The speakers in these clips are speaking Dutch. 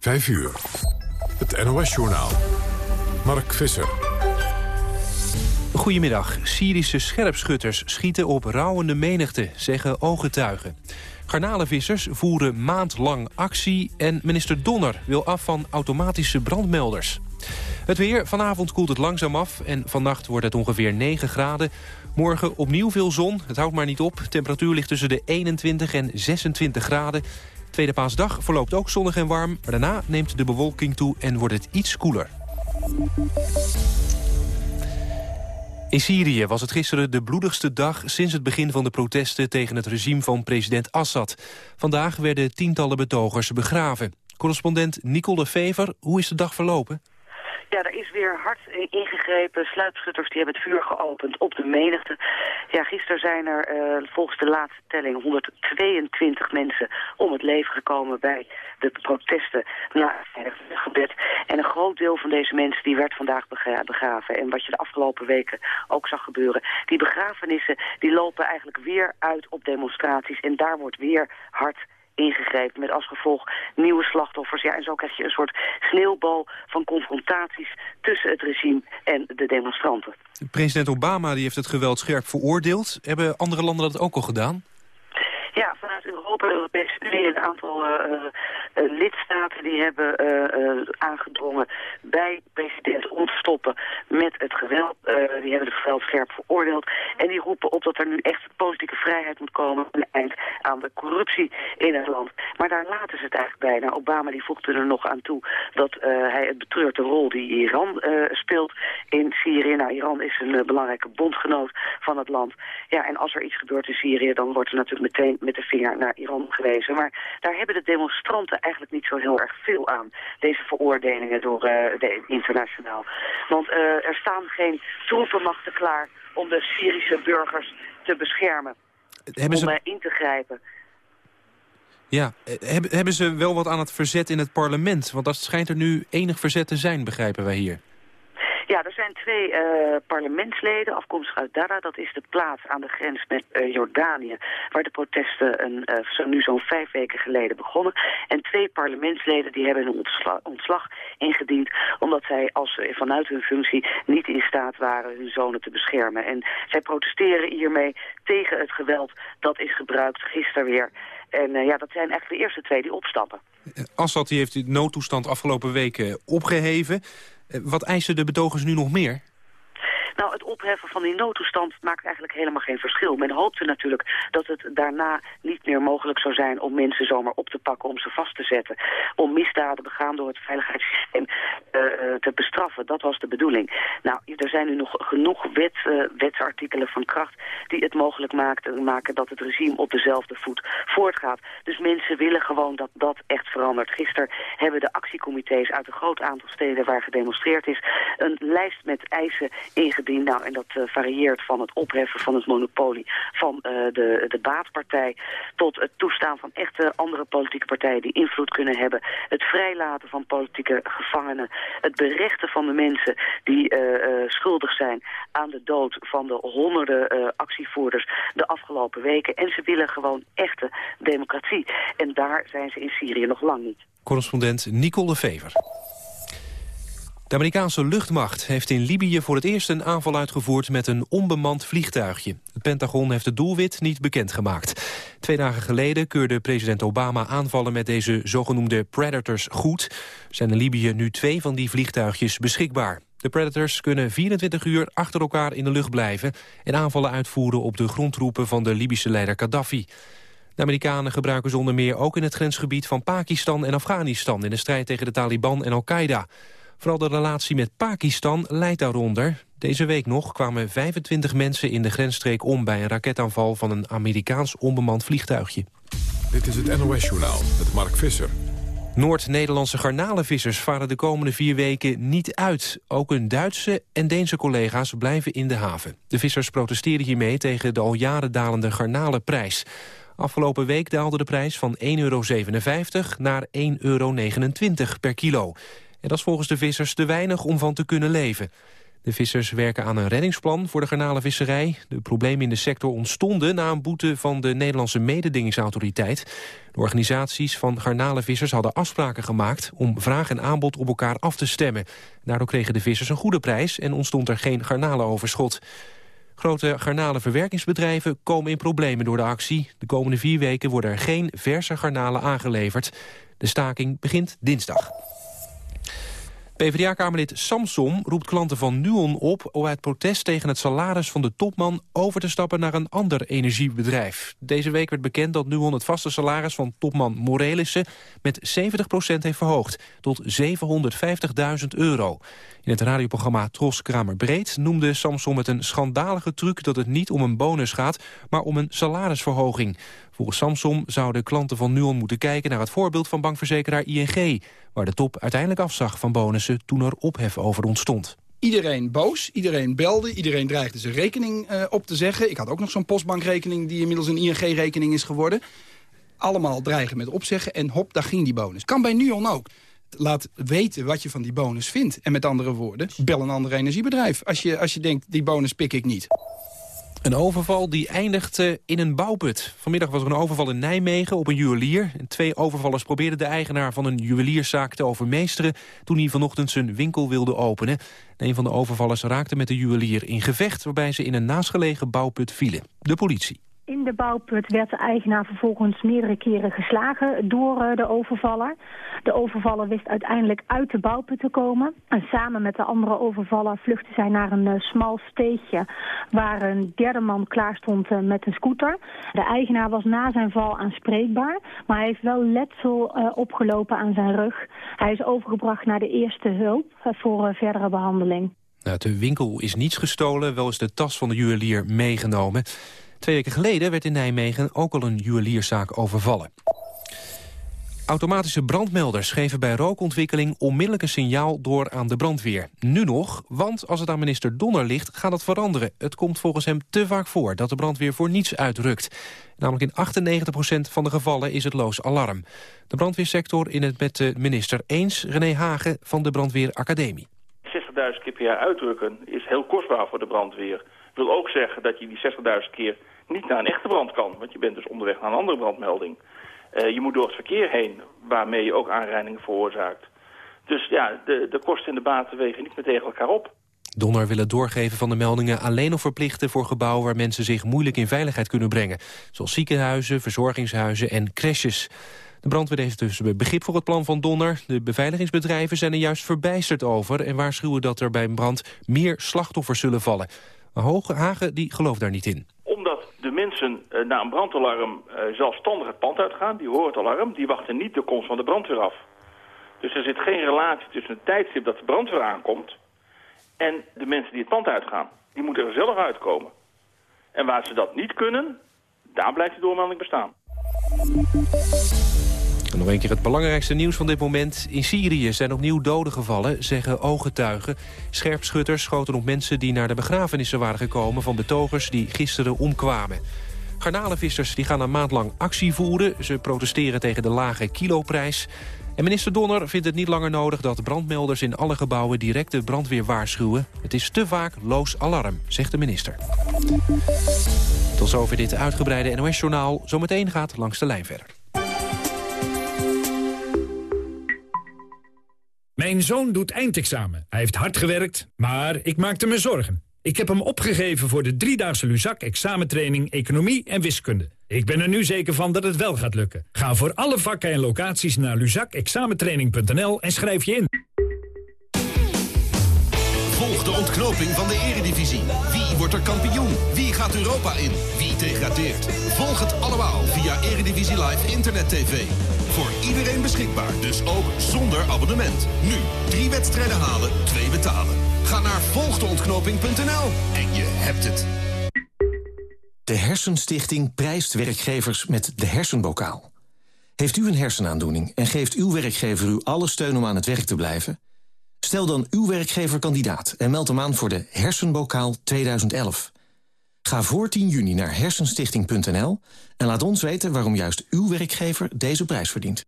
5 uur. Het NOS-journaal. Mark Visser. Goedemiddag. Syrische scherpschutters schieten op rouwende menigte, zeggen ooggetuigen. Garnalenvissers voeren maandlang actie... en minister Donner wil af van automatische brandmelders. Het weer. Vanavond koelt het langzaam af en vannacht wordt het ongeveer 9 graden. Morgen opnieuw veel zon. Het houdt maar niet op. Temperatuur ligt tussen de 21 en 26 graden. Tweede paasdag verloopt ook zonnig en warm. Maar daarna neemt de bewolking toe en wordt het iets koeler. In Syrië was het gisteren de bloedigste dag sinds het begin van de protesten tegen het regime van president Assad. Vandaag werden tientallen betogers begraven. Correspondent Nicole Fever, hoe is de dag verlopen? Ja, er is weer hard ingegrepen. Sluipschutters die hebben het vuur geopend op de menigte. Ja, gisteren zijn er uh, volgens de laatste telling 122 mensen om het leven gekomen bij de protesten na het gebed. En een groot deel van deze mensen die werd vandaag begraven. En wat je de afgelopen weken ook zag gebeuren. Die begrafenissen die lopen eigenlijk weer uit op demonstraties. En daar wordt weer hard ingegrepen met als gevolg nieuwe slachtoffers. Ja, en zo krijg je een soort sneeuwbal van confrontaties tussen het regime en de demonstranten. President Obama die heeft het geweld scherp veroordeeld. Hebben andere landen dat ook al gedaan? Ja, vanuit Europa, Europese Unie, een aantal uh, lidstaten die hebben aangedrongen bij president om te stoppen met het geweld. die hebben het geweld scherp veroordeeld. En die roepen op dat er nu echt politieke vrijheid moet komen. Een eind aan de corruptie in het land. Maar daar laten ze het eigenlijk bij. Nou, Obama die voegde er nog aan toe dat hij het betreurt de rol die Iran speelt in Syrië. Nou, Iran is een belangrijke bondgenoot van het land. Ja, en als er iets gebeurt in Syrië, dan wordt er natuurlijk meteen met de vinger naar Iran gewezen. Maar daar hebben de demonstranten eigenlijk niet zo heel erg veel aan. Deze veroordelingen door uh, de internationaal. Want uh, er staan geen troepenmachten klaar om de Syrische burgers te beschermen. Hebben om uh, in te grijpen. Ja, hebben ze wel wat aan het verzet in het parlement? Want dat schijnt er nu enig verzet te zijn, begrijpen wij hier. Ja, er zijn twee uh, parlementsleden afkomstig uit Dara. Dat is de plaats aan de grens met uh, Jordanië, waar de protesten een, uh, zo, nu zo'n vijf weken geleden begonnen. En twee parlementsleden die hebben hun ontslag, ingediend, omdat zij als vanuit hun functie niet in staat waren hun zonen te beschermen. En zij protesteren hiermee tegen het geweld dat is gebruikt gisteren weer. En ja, dat zijn eigenlijk de eerste twee die opstappen. Assad heeft de noodtoestand afgelopen weken opgeheven. Wat eisen de betogers nu nog meer? Nou, het opheffen van die noodtoestand maakt eigenlijk helemaal geen verschil. Men hoopte natuurlijk dat het daarna niet meer mogelijk zou zijn om mensen zomaar op te pakken, om ze vast te zetten. Om misdaden begaan door het veiligheidssysteem uh, te bestraffen. Dat was de bedoeling. Nou, er zijn nu nog genoeg wet, uh, wetsartikelen van kracht die het mogelijk maakt, maken dat het regime op dezelfde voet voortgaat. Dus mensen willen gewoon dat dat echt verandert. Gisteren hebben de actiecomité's uit een groot aantal steden waar gedemonstreerd is een lijst met eisen ingediend nou, en dat uh, varieert van het opheffen van het monopolie van uh, de, de baatpartij... tot het toestaan van echte andere politieke partijen die invloed kunnen hebben. Het vrijlaten van politieke gevangenen. Het berechten van de mensen die uh, schuldig zijn aan de dood van de honderden actievoerders de afgelopen weken. En ze willen gewoon echte democratie. En daar zijn ze in Syrië nog lang niet. Correspondent Nicole Fever. De Amerikaanse luchtmacht heeft in Libië voor het eerst een aanval uitgevoerd met een onbemand vliegtuigje. Het Pentagon heeft het doelwit niet bekendgemaakt. Twee dagen geleden keurde president Obama aanvallen met deze zogenoemde Predators goed. Zijn in Libië nu twee van die vliegtuigjes beschikbaar. De Predators kunnen 24 uur achter elkaar in de lucht blijven... en aanvallen uitvoeren op de grondtroepen van de Libische leider Gaddafi. De Amerikanen gebruiken ze onder meer ook in het grensgebied van Pakistan en Afghanistan... in de strijd tegen de Taliban en Al-Qaeda. Vooral de relatie met Pakistan leidt daaronder. Deze week nog kwamen 25 mensen in de grensstreek om... bij een raketaanval van een Amerikaans onbemand vliegtuigje. Dit is het NOS-journaal met Mark Visser. Noord-Nederlandse garnalenvissers varen de komende vier weken niet uit. Ook hun Duitse en Deense collega's blijven in de haven. De vissers protesteren hiermee tegen de al jaren dalende garnalenprijs. Afgelopen week daalde de prijs van 1,57 euro naar 1,29 euro per kilo. En dat is volgens de vissers te weinig om van te kunnen leven. De vissers werken aan een reddingsplan voor de garnalenvisserij. De problemen in de sector ontstonden na een boete van de Nederlandse mededingingsautoriteit. De organisaties van garnalenvissers hadden afspraken gemaakt om vraag en aanbod op elkaar af te stemmen. Daardoor kregen de vissers een goede prijs en ontstond er geen garnalenoverschot. Grote garnalenverwerkingsbedrijven komen in problemen door de actie. De komende vier weken worden er geen verse garnalen aangeleverd. De staking begint dinsdag. PvdA-kamerlid Samsom roept klanten van Nuon op... om uit protest tegen het salaris van de topman over te stappen naar een ander energiebedrijf. Deze week werd bekend dat Nuon het vaste salaris van topman Morelissen... met 70% heeft verhoogd, tot 750.000 euro. In het radioprogramma Tros Kramer Breed noemde Samsom het een schandalige truc... dat het niet om een bonus gaat, maar om een salarisverhoging. Volgens Samsom zouden klanten van Nuon moeten kijken naar het voorbeeld van bankverzekeraar ING, waar de top uiteindelijk afzag van bonussen toen er ophef over ontstond. Iedereen boos, iedereen belde, iedereen dreigde zijn rekening uh, op te zeggen. Ik had ook nog zo'n postbankrekening die inmiddels een ING-rekening is geworden. Allemaal dreigen met opzeggen en hop, daar ging die bonus. Kan bij Nuon ook. Laat weten wat je van die bonus vindt. En met andere woorden, bel een ander energiebedrijf. Als je, als je denkt, die bonus pik ik niet. Een overval die eindigde in een bouwput. Vanmiddag was er een overval in Nijmegen op een juwelier. twee overvallers probeerden de eigenaar van een juwelierszaak te overmeesteren... toen hij vanochtend zijn winkel wilde openen. een van de overvallers raakte met de juwelier in gevecht... waarbij ze in een naastgelegen bouwput vielen. De politie. In de bouwput werd de eigenaar vervolgens meerdere keren geslagen door eh, de overvaller. De overvaller wist uiteindelijk uit de bouwput te komen. En samen met de andere overvaller vluchtte zij naar een uh, smal steegje... waar een derde man klaar stond uh, met een scooter. De eigenaar was na zijn val aanspreekbaar... maar hij heeft wel letsel opgelopen aan zijn rug. Hij is overgebracht naar de eerste hulp voor verdere behandeling. Uit de winkel is niets gestolen, wel is de tas van de juwelier meegenomen... Twee weken geleden werd in Nijmegen ook al een juwelierszaak overvallen. Automatische brandmelders geven bij rookontwikkeling onmiddellijk een signaal door aan de brandweer. Nu nog, want als het aan minister Donner ligt, gaat het veranderen. Het komt volgens hem te vaak voor dat de brandweer voor niets uitrukt. Namelijk in 98% van de gevallen is het loos alarm. De brandweersector in het met de minister eens, René Hagen van de Brandweeracademie. 60.000 keer per jaar uitrukken is heel kostbaar voor de brandweer wil ook zeggen dat je die 60.000 keer niet naar een echte brand kan. Want je bent dus onderweg naar een andere brandmelding. Uh, je moet door het verkeer heen, waarmee je ook aanrijdingen veroorzaakt. Dus ja, de, de kosten en de baten wegen niet meer tegen elkaar op. Donner wil het doorgeven van de meldingen alleen nog verplichten voor gebouwen waar mensen zich moeilijk in veiligheid kunnen brengen. Zoals ziekenhuizen, verzorgingshuizen en crèches. De brandweer heeft dus begrip voor het plan van Donner. De beveiligingsbedrijven zijn er juist verbijsterd over... en waarschuwen dat er bij een brand meer slachtoffers zullen vallen. Maar Hagen die gelooft daar niet in. Omdat de mensen uh, na een brandalarm uh, zelfstandig het pand uitgaan, die horen het alarm, die wachten niet de komst van de brandweer af. Dus er zit geen relatie tussen het tijdstip dat de brandweer aankomt en de mensen die het pand uitgaan. Die moeten er zelf uitkomen. En waar ze dat niet kunnen, daar blijft de doormelding bestaan nog een keer het belangrijkste nieuws van dit moment. In Syrië zijn opnieuw doden gevallen, zeggen ooggetuigen. Scherpschutters schoten op mensen die naar de begrafenissen waren gekomen... van betogers die gisteren omkwamen. Garnalenvissers die gaan een maand lang actie voeren. Ze protesteren tegen de lage kiloprijs. En minister Donner vindt het niet langer nodig dat brandmelders in alle gebouwen direct de brandweer waarschuwen. Het is te vaak loos alarm, zegt de minister. Tot zover dit uitgebreide NOS-journaal. Zometeen gaat langs de lijn verder. Mijn zoon doet eindexamen. Hij heeft hard gewerkt, maar ik maakte me zorgen. Ik heb hem opgegeven voor de driedaagse Luzak examentraining Economie en Wiskunde. Ik ben er nu zeker van dat het wel gaat lukken. Ga voor alle vakken en locaties naar luzakexamentraining.nl en schrijf je in. De ontknoping van de eredivisie. Wie wordt er kampioen? Wie gaat Europa in? Wie degradeert? Volg het allemaal via Eredivisie Live Internet TV. Voor iedereen beschikbaar, dus ook zonder abonnement. Nu, drie wedstrijden halen, twee betalen. Ga naar volgdeontknoping.nl en je hebt het. De Hersenstichting prijst werkgevers met de hersenbokaal. Heeft u een hersenaandoening en geeft uw werkgever u alle steun om aan het werk te blijven? Stel dan uw werkgever kandidaat en meld hem aan voor de Hersenbokaal 2011. Ga voor 10 juni naar hersenstichting.nl en laat ons weten waarom juist uw werkgever deze prijs verdient.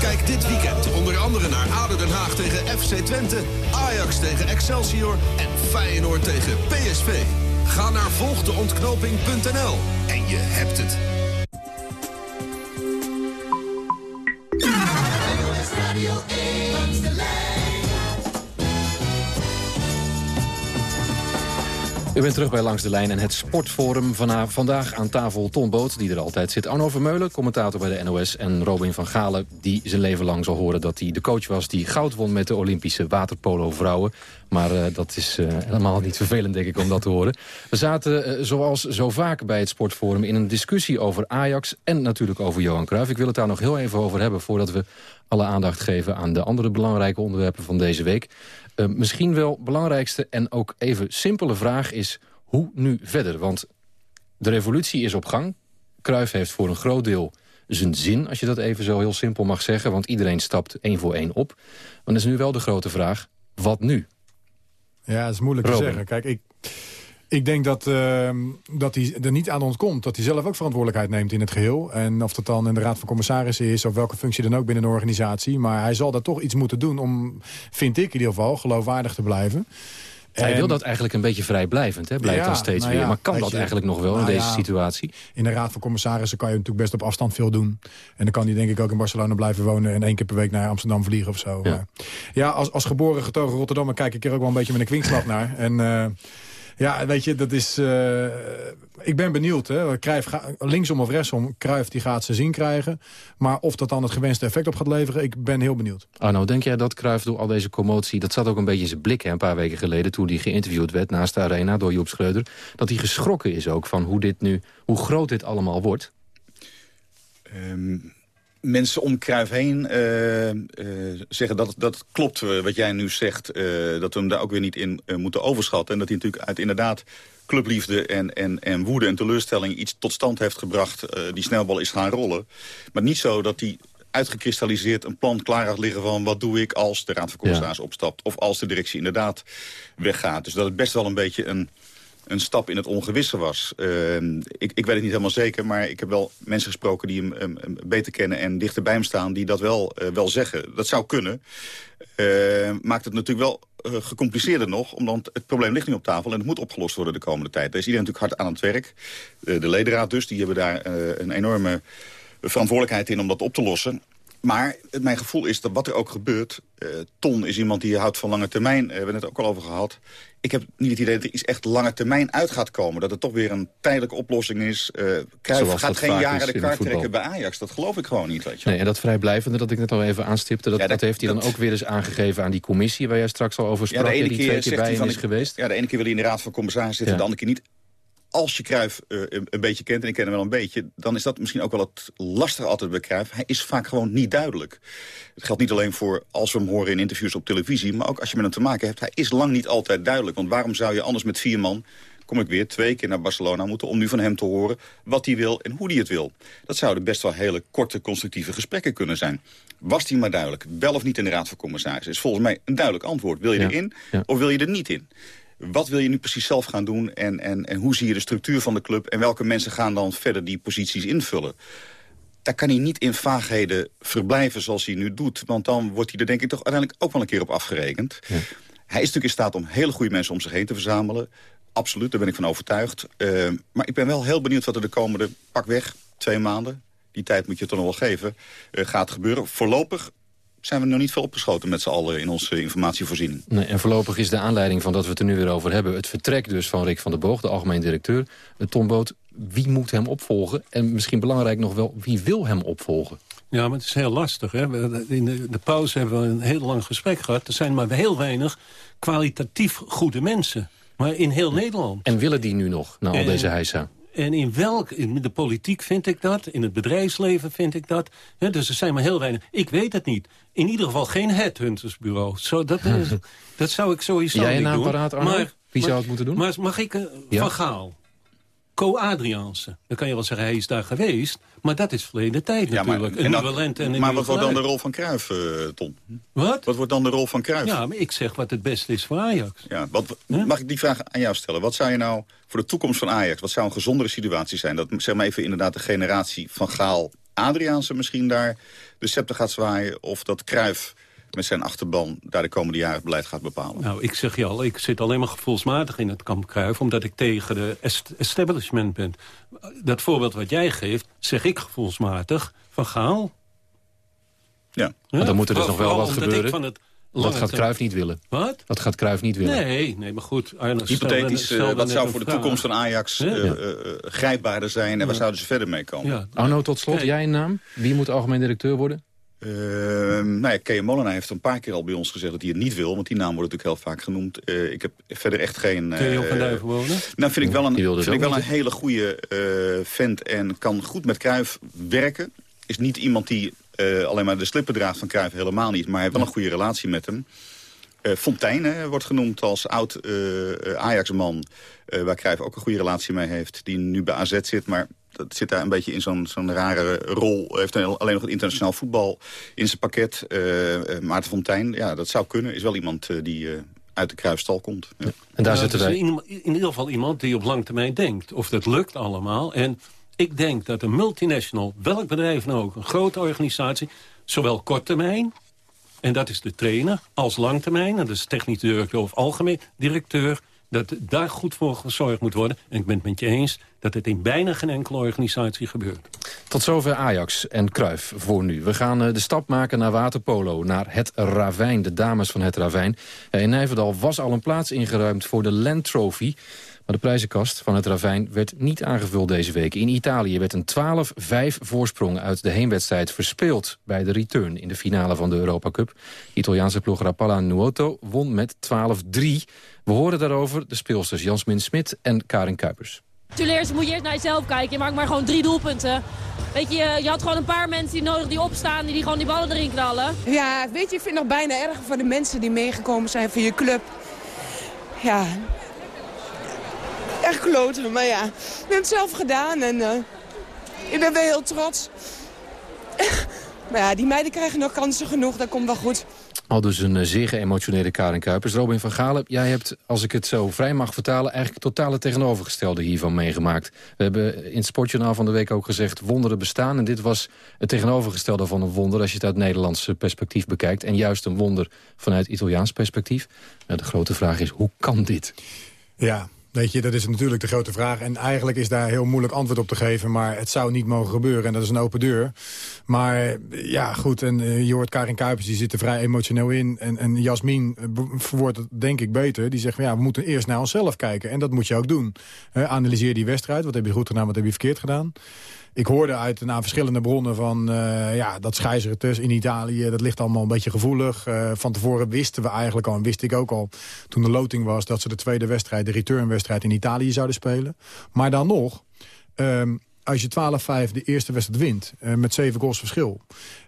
Kijk dit weekend onder andere naar Den Haag tegen FC Twente, Ajax tegen Excelsior en Feyenoord tegen PSV. Ga naar volgdeontknoping.nl en je hebt het. U bent terug bij Langs de Lijn en het Sportforum. Vandaag aan tafel Ton Boot, die er altijd zit. Arno Vermeulen, commentator bij de NOS. En Robin van Galen, die zijn leven lang zal horen dat hij de coach was... die goud won met de Olympische waterpolo-vrouwen. Maar uh, dat is uh, helemaal niet vervelend, denk ik, om dat te horen. We zaten, uh, zoals zo vaak bij het Sportforum... in een discussie over Ajax en natuurlijk over Johan Cruijff. Ik wil het daar nog heel even over hebben... voordat we alle aandacht geven aan de andere belangrijke onderwerpen van deze week. Uh, misschien wel belangrijkste en ook even simpele vraag is... hoe nu verder? Want de revolutie is op gang. Cruijff heeft voor een groot deel zijn zin, als je dat even zo heel simpel mag zeggen. Want iedereen stapt één voor één op. Maar dan is nu wel de grote vraag, wat nu? Ja, dat is moeilijk Robin. te zeggen. Kijk, ik, ik denk dat, uh, dat hij er niet aan ontkomt. Dat hij zelf ook verantwoordelijkheid neemt in het geheel. En of dat dan in de Raad van Commissarissen is... of welke functie dan ook binnen de organisatie. Maar hij zal daar toch iets moeten doen om, vind ik in ieder geval... geloofwaardig te blijven. Hij wil dat eigenlijk een beetje vrijblijvend, hè? blijft ja, dan steeds nou ja, weer. Maar kan dat je, eigenlijk nog wel nou in deze ja, situatie? In de Raad van Commissarissen kan je natuurlijk best op afstand veel doen. En dan kan hij denk ik ook in Barcelona blijven wonen... en één keer per week naar Amsterdam vliegen of zo. Ja, ja als, als geboren getogen Rotterdammer kijk ik er ook wel een beetje met een kwinkslag naar. En... Uh, ja, weet je, dat is... Uh, ik ben benieuwd. Hè. Linksom of rechtsom, Cruijff die gaat ze zien krijgen. Maar of dat dan het gewenste effect op gaat leveren, ik ben heel benieuwd. Arno, denk jij dat Cruijff door al deze commotie... dat zat ook een beetje in zijn blik hè, een paar weken geleden... toen hij geïnterviewd werd naast de arena door Joep Schreuder... dat hij geschrokken is ook van hoe, dit nu, hoe groot dit allemaal wordt? Um, mensen om Cruijff heen uh, uh, zeggen dat dat klopt uh, wat jij nu zegt. dat we hem daar ook weer niet in moeten overschatten. En dat hij natuurlijk uit inderdaad clubliefde en, en, en woede en teleurstelling... iets tot stand heeft gebracht, die snelbal is gaan rollen. Maar niet zo dat hij uitgekristalliseerd een plan klaar had liggen van... wat doe ik als de Raad van Commissaris ja. opstapt... of als de directie inderdaad weggaat. Dus dat het best wel een beetje een een stap in het ongewisse was. Uh, ik, ik weet het niet helemaal zeker, maar ik heb wel mensen gesproken... die hem, beter kennen en dichter bij hem staan... die dat wel, uh, wel zeggen. Dat zou kunnen. Uh, maakt het natuurlijk wel uh, gecompliceerder nog, omdat het probleem ligt nu op tafel... en het moet opgelost worden de komende tijd. Daar is iedereen natuurlijk hard aan het werk. de ledenraad dus, die hebben daar een enorme verantwoordelijkheid in om dat op te lossen. Maar mijn gevoel is dat wat er ook gebeurt... Uh, Ton is iemand die houdt van lange termijn. Uh, we hebben het ook al over gehad. Ik heb niet het idee dat er iets echt lange termijn uit gaat komen. Dat het toch weer een tijdelijke oplossing is. Uh, Cruijff gaat geen jaren de kaart trekken bij Ajax. Dat geloof ik gewoon niet. Weet je. Nee, en dat vrijblijvende dat ik net al even aanstipte... dat, ja, dat, dat heeft hij dan ook weer eens aangegeven aan die commissie... waar jij straks al over sprak, ja, de ene die keer twee keer bij is geweest. Ja, de ene keer wil hij in de Raad van Commissarissen zitten... Ja. de andere keer niet als je Cruijff uh, een beetje kent, en ik ken hem wel een beetje... dan is dat misschien ook wel het lastige altijd bij Cruijff. Hij is vaak gewoon niet duidelijk. Het geldt niet alleen voor als we hem horen in interviews op televisie... maar ook als je met hem te maken hebt. Hij is lang niet altijd duidelijk. Want waarom zou je anders met vier man kom ik weer twee keer naar Barcelona moeten... om nu van hem te horen wat hij wil en hoe hij het wil. Dat zouden best wel hele korte, constructieve gesprekken kunnen zijn. Was hij maar duidelijk, wel of niet in de Raad van Commissarissen... is volgens mij een duidelijk antwoord. Wil je ja. erin ja. of wil je er niet in? Wat wil je nu precies zelf gaan doen en, en, en hoe zie je de structuur van de club... en welke mensen gaan dan verder die posities invullen? Daar kan hij niet in vaagheden verblijven zoals hij nu doet. Want dan wordt hij er denk ik toch uiteindelijk ook wel een keer op afgerekend. Ja. Hij is natuurlijk in staat om hele goede mensen om zich heen te verzamelen. Absoluut, daar ben ik van overtuigd. Uh, maar ik ben wel heel benieuwd wat er de komende pakweg, twee maanden... die tijd moet je toch nog wel geven, uh, gaat gebeuren. Voorlopig zijn we nog niet veel opgeschoten met z'n allen in onze informatievoorziening. Nee, en voorlopig is de aanleiding van dat we het er nu weer over hebben... het vertrek dus van Rick van der Boog, de algemeen directeur. Tom Boot, wie moet hem opvolgen? En misschien belangrijk nog wel, wie wil hem opvolgen? Ja, maar het is heel lastig. Hè? In de, de pauze hebben we een heel lang gesprek gehad. Er zijn maar heel weinig kwalitatief goede mensen. Maar in heel Nederland. En willen die nu nog, na al en, deze heisa? En in welk, in de politiek vind ik dat, in het bedrijfsleven vind ik dat. Dus er zijn maar heel weinig. Ik weet het niet. In ieder geval geen headhuntersbureau. Zo, dat, is, dat zou ik sowieso Jij niet doen. Paraat, Arno? Maar, Wie zou het moeten doen? Maar mag ik, uh, ja? Van Gaal, Co-Adriaanse. Dan kan je wel zeggen, hij is daar geweest. Maar dat is verleden tijd ja, natuurlijk. Maar, en dat, en maar wat wordt dan de rol van Cruijff, uh, Tom? Wat? Wat wordt dan de rol van Cruijff? Ja, maar ik zeg wat het beste is voor Ajax. Ja, wat, huh? Mag ik die vraag aan jou stellen? Wat zou je nou voor de toekomst van Ajax... wat zou een gezondere situatie zijn? Dat zeg maar even inderdaad de generatie van Gaal... Adriaanse misschien daar de scepter gaat zwaaien... of dat Cruijff met zijn achterban daar de komende jaren het beleid gaat bepalen. Nou, ik zeg je al, ik zit alleen maar gevoelsmatig in het kamp Kruif... omdat ik tegen de establishment ben. Dat voorbeeld wat jij geeft, zeg ik gevoelsmatig van Gaal. Ja. Dan moet er dus nog wel wat gebeuren. van het Dat gaat Cruijff niet willen. Wat? Dat gaat Cruijff niet willen. Nee, nee, maar goed. Arne, Hypothetisch, stel eh, wat zou voor de vraag. toekomst van Ajax eh, Ja. eh, eh, grijpbaarder zijn... en waar zouden ze verder mee komen? Ja. Arno, tot slot, jij een naam? Wie moet algemeen directeur worden? Uh, nou ja, Molenaar heeft een paar keer al bij ons gezegd dat hij het niet wil. Want die naam wordt natuurlijk heel vaak genoemd. Uh, ik heb verder echt geen... Kun je op een duiven wonen? Nou, vind ik wel een, vind ik wel een hele goede uh, vent en kan goed met Cruijff werken. Is niet iemand die uh, alleen maar de slippen draagt van Cruijff, helemaal niet. Maar hij heeft wel een goede relatie met hem. Uh, Fontijn hè, wordt genoemd als oud uh, Ajax-man... Uh, waar Cruijff ook een goede relatie mee heeft. Die nu bij AZ zit, maar dat zit daar een beetje in zo'n zo'n rare rol. Heeft alleen nog het internationaal voetbal in zijn pakket. Uh, Maarten Fontijn, ja, dat zou kunnen. Is wel iemand uh, die uh, uit de kruisstal komt. Ja. En daar zitten is wij. in, in ieder geval iemand die op lang termijn denkt. Of dat lukt allemaal. En ik denk dat een multinational, welk bedrijf nou ook... een grote organisatie, zowel kort termijn... en dat is de trainer, als lang termijn... en dat is technisch directeur of algemeen directeur dat daar goed voor gezorgd moet worden. En ik ben het met je eens dat het in bijna geen enkele organisatie gebeurt. Tot zover Ajax en Kruif voor nu. We gaan uh, de stap maken naar waterpolo, naar het Ravijn, de dames van het Ravijn. Uh, in Nijverdal was al een plaats ingeruimd voor de Land Trophy. Maar de prijzenkast van het Ravijn werd niet aangevuld deze week. In Italië werd een 12-5 voorsprong uit de heenwedstrijd verspeeld... bij de return in de finale van de Europa Cup. De Italiaanse ploeg Rapalla Nuoto won met 12-3. We horen daarover de speelsters Jasmin Smit en Karin Kuipers. Tuleers moet je eerst naar jezelf kijken. Je maakt maar gewoon drie doelpunten. Weet je, je had gewoon een paar mensen die nodig die opstaan... die, die gewoon die ballen erin knallen. Ja, weet je, ik vind het nog bijna erger voor de mensen die meegekomen zijn voor je club. Ja, echt kloten, maar ja. Ik heb het zelf gedaan en uh, ik ben wel heel trots. maar ja, die meiden krijgen nog kansen genoeg, dat komt wel goed. Al dus een zeer geëmotioneerde Karin Kuipers. Robin van Galen, jij hebt, als ik het zo vrij mag vertalen... eigenlijk totaal het tegenovergestelde hiervan meegemaakt. We hebben in het Sportjournaal van de week ook gezegd... wonderen bestaan. En dit was het tegenovergestelde van een wonder... als je het uit Nederlands perspectief bekijkt. En juist een wonder vanuit Italiaans perspectief. De grote vraag is, hoe kan dit? Ja, Weet je, dat is natuurlijk de grote vraag. En eigenlijk is daar heel moeilijk antwoord op te geven. Maar het zou niet mogen gebeuren. En dat is een open deur. Maar ja, goed. En uh, je hoort Karin Kuipers, die zit er vrij emotioneel in. En, en Jasmin uh, verwoordt het denk ik beter. Die zegt, ja, we moeten eerst naar onszelf kijken. En dat moet je ook doen. Uh, analyseer die wedstrijd. Wat heb je goed gedaan, wat heb je verkeerd gedaan? Ik hoorde uit naar verschillende bronnen van uh, ja, dat schijzeren tussen in Italië. Dat ligt allemaal een beetje gevoelig. Uh, van tevoren wisten we eigenlijk al, en wist ik ook al toen de loting was... dat ze de tweede wedstrijd, de returnwedstrijd in Italië zouden spelen. Maar dan nog, um, als je 12-5 de eerste wedstrijd wint, uh, met zeven goals verschil...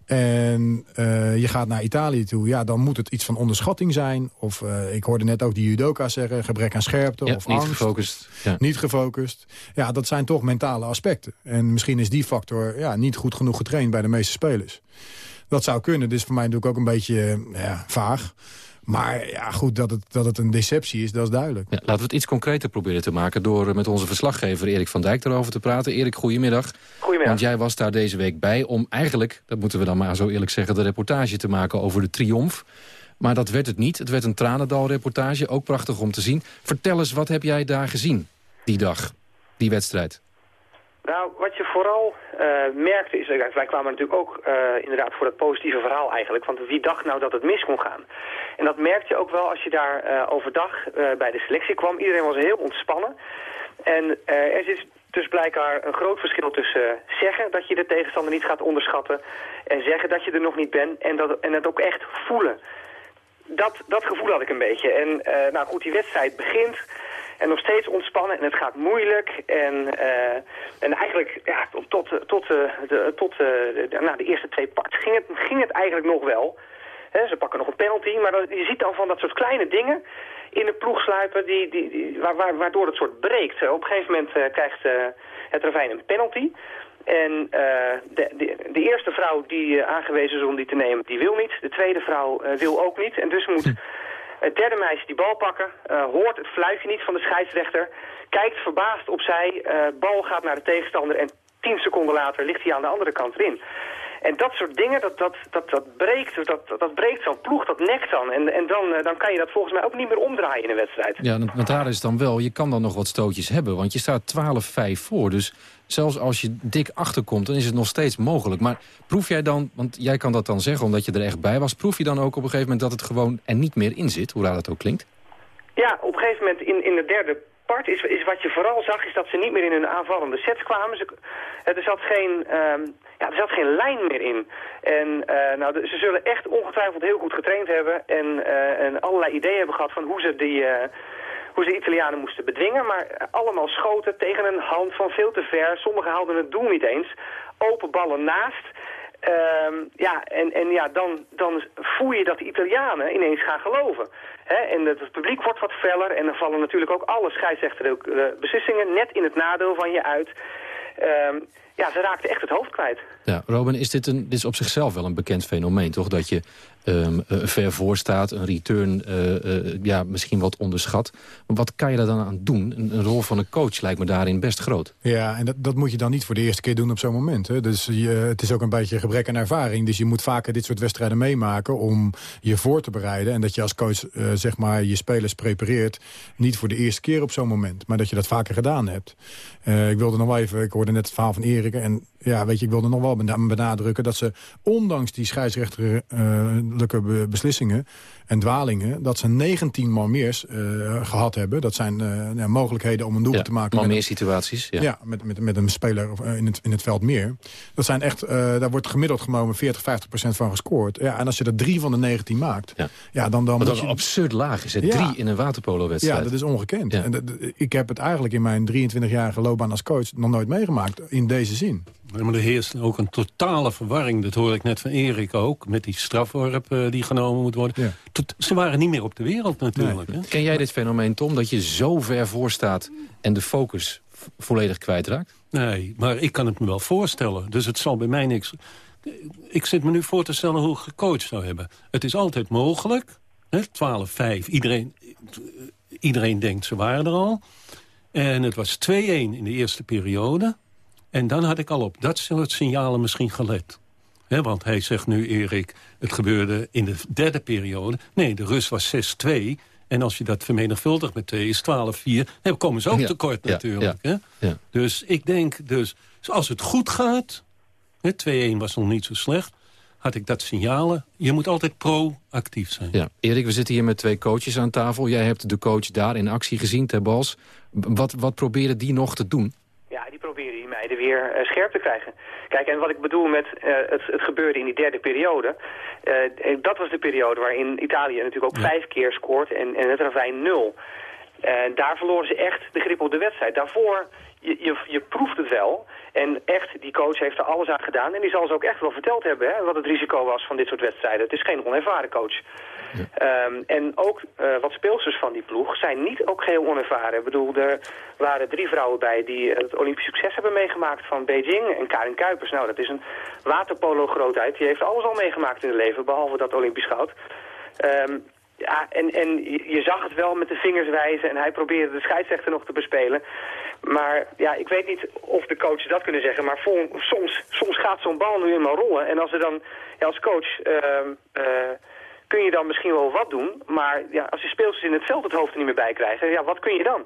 en uh, je gaat naar Italië toe, ja, dan moet het iets van onderschatting zijn. Of uh, ik hoorde net ook die judoka zeggen, gebrek aan scherpte ja, of niet angst. Gefocust. Ja. Niet gefocust. Ja, dat zijn toch mentale aspecten. En misschien is die factor ja, niet goed genoeg getraind bij de meeste spelers. Dat zou kunnen, dus voor mij natuurlijk ook een beetje ja, vaag. Maar ja, goed, dat het, dat het een deceptie is, dat is duidelijk. Ja, laten we het iets concreter proberen te maken... door met onze verslaggever Erik van Dijk erover te praten. Erik, goedemiddag. Goedemiddag. Want jij was daar deze week bij om eigenlijk, dat moeten we dan maar zo eerlijk zeggen... de reportage te maken over de triomf. Maar dat werd het niet. Het werd een Tranendal-reportage, ook prachtig om te zien. Vertel eens, wat heb jij daar gezien die dag, die wedstrijd? Nou, wat je vooral merkte is, wij kwamen natuurlijk ook uh, inderdaad voor het positieve verhaal eigenlijk. Want wie dacht nou dat het mis kon gaan? En dat merkte je ook wel als je daar overdag bij de selectie kwam. Iedereen was heel ontspannen. En er is dus blijkbaar een groot verschil tussen zeggen dat je de tegenstander niet gaat onderschatten... en zeggen dat je er nog niet bent en, dat, en het ook echt voelen. Dat, dat gevoel had ik een beetje. En nou goed, die wedstrijd begint... En nog steeds ontspannen en het gaat moeilijk. En, uh, en eigenlijk ja, tot, tot, tot, de, tot de, nou, de eerste twee parts ging het, ging het eigenlijk nog wel. Ze pakken nog een penalty, maar je ziet dan van dat soort kleine dingen in de ploeg sluipen die, die, waar, waar, waardoor het soort breekt. Op een gegeven moment krijgt uh, het Ravijn een penalty. En de, de, de, eerste vrouw die aangewezen is om die te nemen, die wil niet. De tweede vrouw wil ook niet. En dus moet... Het derde meisje die bal pakken, uh, hoort het fluitje niet van de scheidsrechter, kijkt verbaasd opzij, uh, bal gaat naar de tegenstander en tien seconden later ligt hij aan de andere kant erin. En dat soort dingen, dat, dat, dat, dat breekt, dat, dat breekt zo'n ploeg, dat nekt dan. En, en dan, dan kan je dat volgens mij ook niet meer omdraaien in een wedstrijd. Ja, want daar is dan wel, je kan dan nog wat stootjes hebben. Want je staat 12-5 voor, dus zelfs als je dik achterkomt, dan is het nog steeds mogelijk. Maar proef jij dan, want jij kan dat dan zeggen omdat je er echt bij was... proef je dan ook op een gegeven moment dat het gewoon er niet meer in zit, hoe raar dat ook klinkt? Ja, op een gegeven moment in, in de derde part is, is wat je vooral zag... is dat ze niet meer in hun aanvallende sets kwamen. Ze, er, zat geen, ehm, ja, er zat geen lijn meer in. En uh, nou, ze zullen echt ongetwijfeld heel goed getraind hebben... en, uh, en allerlei ideeën hebben gehad van hoe ze die... hoe ze Italianen moesten bedwingen, maar allemaal schoten tegen een hand van veel te ver. Sommigen haalden het doel niet eens. Open ballen naast. Uh, ja, en, en ja, dan, dan voel je dat de Italianen ineens gaan geloven. En het, het publiek wordt wat feller en dan vallen natuurlijk ook alle scheidsrechter beslissingen net in het nadeel van je uit. Uh, ja, ze raakten echt het hoofd kwijt. Ja, Robin, is dit, een, dit is op zichzelf wel een bekend fenomeen, toch? Dat je um, ver voor staat, een return uh, uh, ja, misschien wat onderschat. Wat kan je daar dan aan doen? Een, rol van een coach lijkt me daarin best groot. Ja, en dat, dat moet je dan niet voor de eerste keer doen op zo'n moment. Hè? Dus je, het is ook een beetje gebrek aan ervaring. Dus je moet vaker dit soort wedstrijden meemaken om je voor te bereiden. En dat je als coach zeg maar je spelers prepareert. Niet voor de eerste keer op zo'n moment. Maar dat je dat vaker gedaan hebt. ik wilde nog wel even, ik hoorde net het verhaal van Erik. En ja, weet je, ik wilde nog wel benadrukken dat ze, ondanks die beslissingen en dwalingen... dat ze 19 man meer uh, gehad hebben. Dat zijn uh, ja, mogelijkheden om een doel ja, te maken. Meer situaties. Ja, ja met, met, met een speler in, het, in het veld meer. Dat zijn echt, uh, daar wordt gemiddeld genomen 40, 50 procent van gescoord. Ja, en als je er drie van de 19 maakt... Ja. Ja, dan, dan een je... absurd laag is, het drie in een waterpolo-wedstrijd. Ja, dat is ongekend. En dat, ik heb het eigenlijk in mijn 23-jarige loopbaan als coach... nog nooit meegemaakt, in deze zin. Maar er heerst ook een totale verwarring. Dat hoor ik net van Erik ook. Met die uh, die genomen moet worden. Ja. Tot, ze waren niet meer op de wereld natuurlijk. Nee. Hè? Ken jij dit fenomeen, Tom? Dat je zo ver voor staat en de focus volledig kwijtraakt? Nee, maar ik kan het me wel voorstellen. Dus het zal bij mij niks... Ik zit me nu voor te stellen hoe ik gecoacht zou hebben. Het is altijd mogelijk. 12-5. Iedereen, iedereen denkt ze waren er al. En het was 2-1 in de eerste periode. En dan had ik al op dat soort signalen misschien gelet. He, want hij zegt nu, Erik, het gebeurde in de derde periode. Nee, de rust was 6-2. En als je dat vermenigvuldigt met 2 is 12-4. Dan komen ze ook ja, tekort ja, natuurlijk. Ja, ja. Dus ik denk, dus, als het goed gaat... 2-1 was nog niet zo slecht had ik dat signalen. Je moet altijd proactief zijn. Ja. Erik, we zitten hier met twee coaches aan tafel. Jij hebt de coach daar in actie gezien, ter bals. Wat, wat proberen die nog te doen? Proberen die meiden weer uh, scherp te krijgen. Kijk, en wat ik bedoel met uh, het, het gebeurde in die derde periode... Uh, dat was de periode waarin Italië natuurlijk ook ja. vijf keer scoort en, en het ravijn nul. daar verloren ze echt de grip op de wedstrijd. Daarvoor, je, je, je proeft het wel... En echt, die coach heeft er alles aan gedaan. En die zal ze ook echt wel verteld hebben hè, wat het risico was van dit soort wedstrijden. Het is geen onervaren coach. Um, en ook uh, wat speelsters van die ploeg zijn niet ook geheel onervaren. Ik bedoel, er waren drie vrouwen bij die het Olympisch succes hebben meegemaakt van Beijing. En Karin Kuipers, nou dat is een waterpolo-grootheid. Die heeft alles al meegemaakt in het leven, behalve dat Olympisch goud. Um, ja, en, en je zag het wel met de vingers wijzen en hij probeerde de scheidsrechter nog te bespelen. Maar ja, ik weet niet of de coaches dat kunnen zeggen, maar soms, soms gaat zo'n bal nu eenmaal rollen. En als er dan ja, als coach... Uh, uh, kun je dan misschien wel wat doen. Maar ja, als je speelsters in het veld het hoofd er niet meer bij krijgen, ja, wat kun je dan?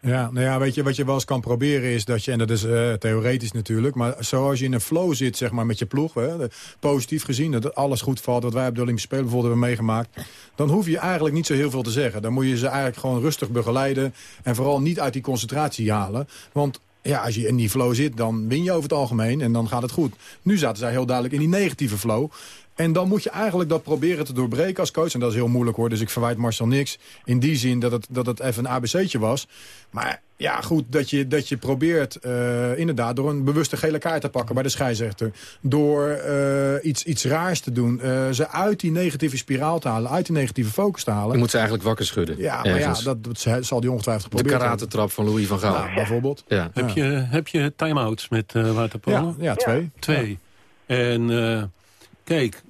Ja, nou ja, weet je, wat je wel eens kan proberen is dat je, en dat is uh, theoretisch natuurlijk, maar zoals je in een flow zit, zeg maar, met je ploeg, hè, positief gezien, dat alles goed valt, wat wij op de Olympische Spelen bijvoorbeeld hebben meegemaakt, dan hoef je eigenlijk niet zo heel veel te zeggen. Dan moet je ze eigenlijk gewoon rustig begeleiden en vooral niet uit die concentratie halen. Want ja, als je in die flow zit, dan win je over het algemeen en dan gaat het goed. Nu zaten zij heel duidelijk in die negatieve flow. En dan moet je eigenlijk dat proberen te doorbreken als coach. En dat is heel moeilijk hoor, dus ik verwijt Marcel niks. In die zin dat het, dat het even een ABC'tje was. Maar ja, goed, dat je, dat je probeert uh, inderdaad door een bewuste gele kaart te pakken bij de scheidsrechter. Door uh, iets, iets raars te doen. Uh, ze uit die negatieve spiraal te halen, uit die negatieve focus te halen. Je moet ze eigenlijk wakker schudden. Ja, maar ja, dat, dat zal die ongetwijfeld proberen. De karatentrap van Louis van Gaal. Ja, bijvoorbeeld. Ja. Heb, je, heb je time-outs met uh, waterpolo? Ja, ja, twee. Twee. En kijk,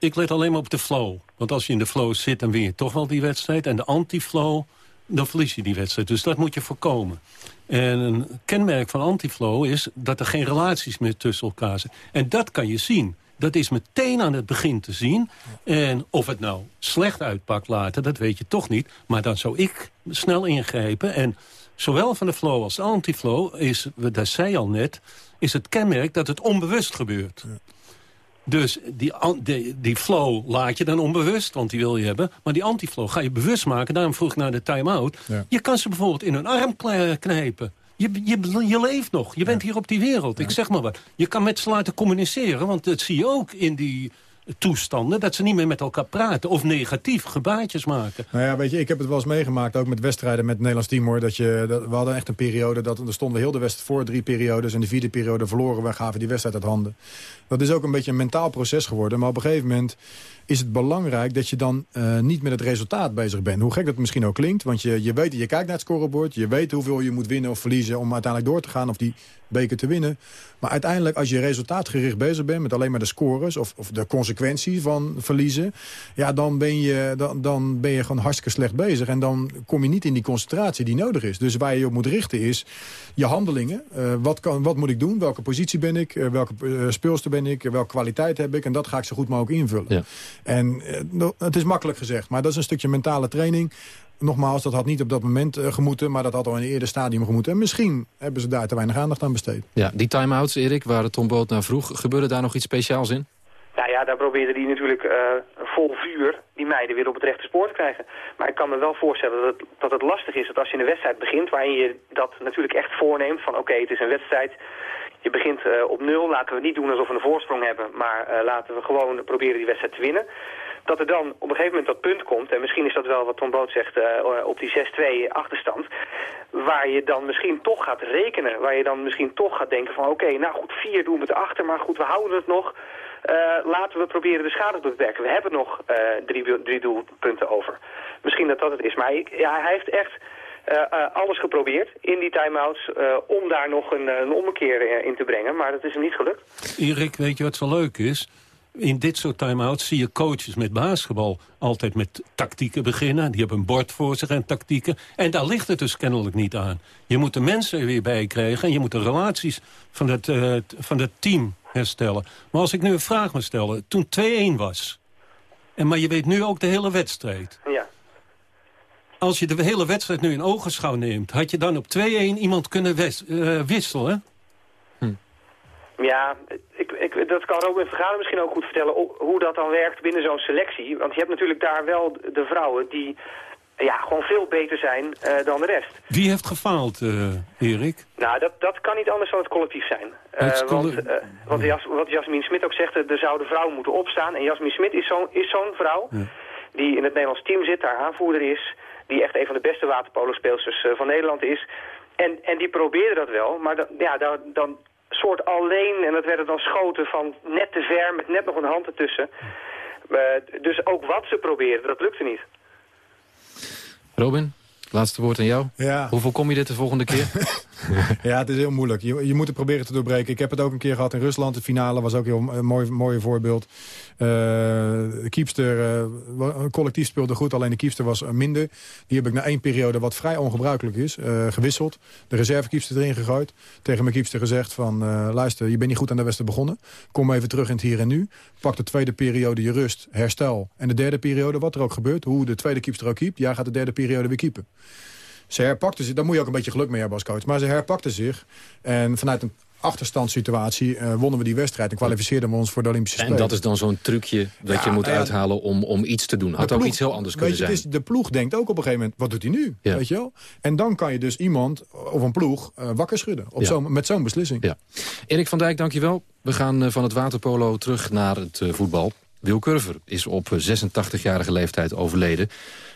ik let alleen maar op de flow. Want als je in de flow zit, dan win je toch wel die wedstrijd. En de anti-flow, dan verlies je die wedstrijd. Dus dat moet je voorkomen. En een kenmerk van antiflow is dat er geen relaties meer tussen elkaar zijn. En dat kan je zien. Dat is meteen aan het begin te zien. En of het nou slecht uitpakt later, dat weet je toch niet. Maar dan zou ik snel ingrijpen. En zowel van de flow als de antiflow is, dat zei al net... is het kenmerk dat het onbewust gebeurt. Dus die, die, die, flow laat je dan onbewust, want die wil je hebben. Maar die antiflow ga je bewust maken. Daarom vroeg ik naar de time-out. Je kan ze bijvoorbeeld in hun arm knijpen. Je, je, je leeft nog. Je bent hier op die wereld. Ik zeg maar wat. Je kan met ze laten communiceren. Want dat zie je ook in die toestanden... dat ze niet meer met elkaar praten of negatief gebaartjes maken. Nou ja, weet je, ik heb het wel eens meegemaakt, ook met wedstrijden met Nederlands team... Hoor, dat je, dat, we hadden echt een periode, dat, er stonden we heel de wedstrijd voor, drie periodes... en de vierde periode verloren we, gaven die wedstrijd uit handen. Dat is ook een beetje een mentaal proces geworden, maar op een gegeven moment is het belangrijk dat je dan uh, niet met het resultaat bezig bent. Hoe gek dat misschien ook klinkt, want je, je weet, je kijkt naar het scorebord... je weet hoeveel je moet winnen of verliezen om uiteindelijk door te gaan... of die beker te winnen. Maar uiteindelijk, als je resultaatgericht bezig bent... met alleen maar de scores of, of de consequentie van verliezen... ja, dan ben, je, dan, dan ben je gewoon hartstikke slecht bezig. En dan kom je niet in die concentratie die nodig is. Dus waar je je op moet richten is je handelingen. Uh, wat, kan, wat moet ik doen? Welke positie ben ik? Uh, welke speelster ben ik? Welke kwaliteit heb ik? En dat ga ik zo goed mogelijk invullen. Ja. En het is makkelijk gezegd, maar dat is een stukje mentale training nogmaals, dat had niet op dat moment uh, gemoeten... maar dat had al in een eerder stadium gemoeten. En misschien hebben ze daar te weinig aandacht aan besteed. Ja, die time-outs, Erik, waar Tom Boot naar vroeg... gebeurde daar nog iets speciaals in? Nou ja, daar probeerde hij natuurlijk uh, vol vuur die meiden weer op het rechte spoor te krijgen. Maar ik kan me wel voorstellen dat het, dat het lastig is dat als je een wedstrijd begint... waarin je dat natuurlijk echt voorneemt van oké, het is een wedstrijd... Je begint uh, op nul, laten we niet doen alsof we een voorsprong hebben... maar uh, laten we gewoon proberen die wedstrijd te winnen dat er dan op een gegeven moment dat punt komt... en misschien is dat wel wat Tom Boot zegt uh, op die 6-2 achterstand... waar je dan misschien toch gaat rekenen. Waar je dan misschien toch gaat denken van... oké, nou goed, vier doen we het achter, maar goed, we houden het nog... Laten we proberen de schade te beperken. We hebben nog drie, doelpunten over. Misschien dat dat het is. Maar hij heeft echt alles geprobeerd in die time-outs... om daar nog een, een ommekeer in te brengen. Maar dat is hem niet gelukt. Erik, weet je wat zo leuk is? in dit soort time-outs zie je coaches met basketbal altijd met tactieken beginnen. Die hebben een bord voor zich en tactieken. En daar ligt het dus kennelijk niet aan. Je moet de mensen er weer bij krijgen en je moet de relaties van het, uh, van het team herstellen. Maar als ik nu een vraag moet stellen, toen 2-1 was... En, maar je weet nu ook de hele wedstrijd. Ja. Als je de hele wedstrijd nu in ogenschouw neemt... had je dan op 2-1 iemand kunnen uh, wisselen? Ja, ik, ik, dat kan Robin Vergade misschien ook goed vertellen hoe dat dan werkt binnen zo'n selectie. Want je hebt natuurlijk daar wel de vrouwen die ja, gewoon veel beter zijn uh, dan de rest. Wie heeft gefaald, uh, Erik? Nou, dat, dat kan niet anders dan het collectief zijn. Uh, want Jas, wat Jasmin Smit ook zegt, er zou de vrouw moeten opstaan. En Jasmin Smit is zo'n zo'n vrouw die in het Nederlands team zit, daar aanvoerder is. Die echt een van de beste waterpolospeelsters van Nederland is. En, en die probeerde dat wel, maar dan, ja, dan, dan soort alleen en dat werden dan schoten van net te ver met net nog een hand ertussen. Uh, dus ook wat ze probeerden, dat lukte niet. Robin? Laatste woord aan jou. Ja. Hoe voorkom je dit de volgende keer? ja, het is heel moeilijk. Je, je moet het proberen te doorbreken. Ik heb het ook een keer gehad in Rusland. De finale was ook heel, een mooi, mooi voorbeeld. Uh, de kiepster, uh, collectief speelde goed, alleen de kiepster was minder. Die heb ik na één periode, wat vrij ongebruikelijk is, gewisseld. De reservekiepster erin gegooid. Tegen mijn kiepster gezegd van, luister, je bent niet goed aan de wedstrijd begonnen. Kom even terug in het hier en nu. Pak de tweede periode je rust, herstel. En de derde periode, wat er ook gebeurt, hoe de tweede kiepster ook keept. Jij gaat de derde periode weer keepen. Ze herpakte zich, daar moet je ook een beetje geluk mee hebben als coach. Maar ze herpakte zich. En vanuit een achterstandssituatie uh, wonnen we die wedstrijd... en kwalificeerden we ons voor de Olympische Spelen. En dat is dan zo'n trucje dat ja, je moet uithalen om, om iets te doen. Had ploeg, ook iets heel anders kunnen je, zijn. Is, de ploeg denkt ook op een gegeven moment, wat doet hij nu? Ja. Weet je wel? En dan kan je dus iemand of een ploeg uh, wakker schudden op ja. zo, met zo'n beslissing. Ja. Erik van Dijk, dankjewel. We gaan uh, van het waterpolo terug naar het voetbal. Wil Curver is op 86-jarige leeftijd overleden.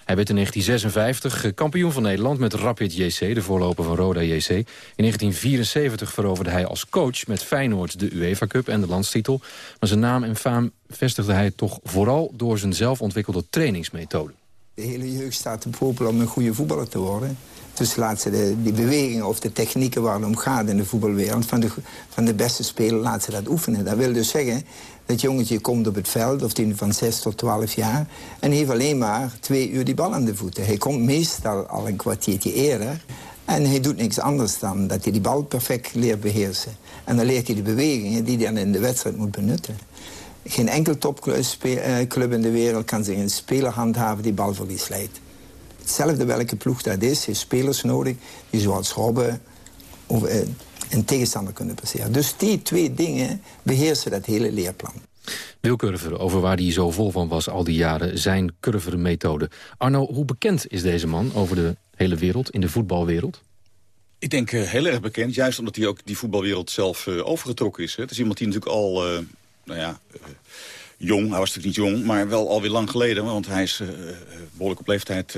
Hij werd in 1956 kampioen van Nederland met Rapid JC, de voorloper van Roda JC. In 1974 veroverde hij als coach met Feyenoord de UEFA Cup en de landstitel. Maar zijn naam en faam vestigde hij toch vooral door zijn zelfontwikkelde trainingsmethode. De hele jeugd staat te popelen om een goede voetballer te worden. Dus laat ze de, die bewegingen of de technieken waar het om gaat in de voetbalwereld... van de, van de beste speler, laat ze dat oefenen. Dat wil dus zeggen, dat jongetje komt op het veld, of die van 6 tot 12 jaar... en heeft alleen maar twee uur die bal aan de voeten. Hij komt meestal al een kwartiertje eerder... en hij doet niks anders dan dat hij die bal perfect leert beheersen. En dan leert hij de bewegingen die hij dan in de wedstrijd moet benutten. Geen enkel topclub in de wereld kan zich een speler handhaven die balverlies leidt. Hetzelfde welke ploeg dat is, heeft spelers nodig die zoals Robben of, eh, een tegenstander kunnen passeren. Dus die twee dingen beheersen dat hele leerplan. Wil Curver, over waar hij zo vol van was al die jaren, zijn Curver-methode. Arno, hoe bekend is deze man over de hele wereld, in de voetbalwereld? Ik denk uh, heel erg bekend, juist omdat hij ook die voetbalwereld zelf uh, overgetrokken is. Hè. Het is iemand die natuurlijk al, uh, nou ja, jong, hij was natuurlijk niet jong, maar wel alweer lang geleden. Want hij is behoorlijk op leeftijd,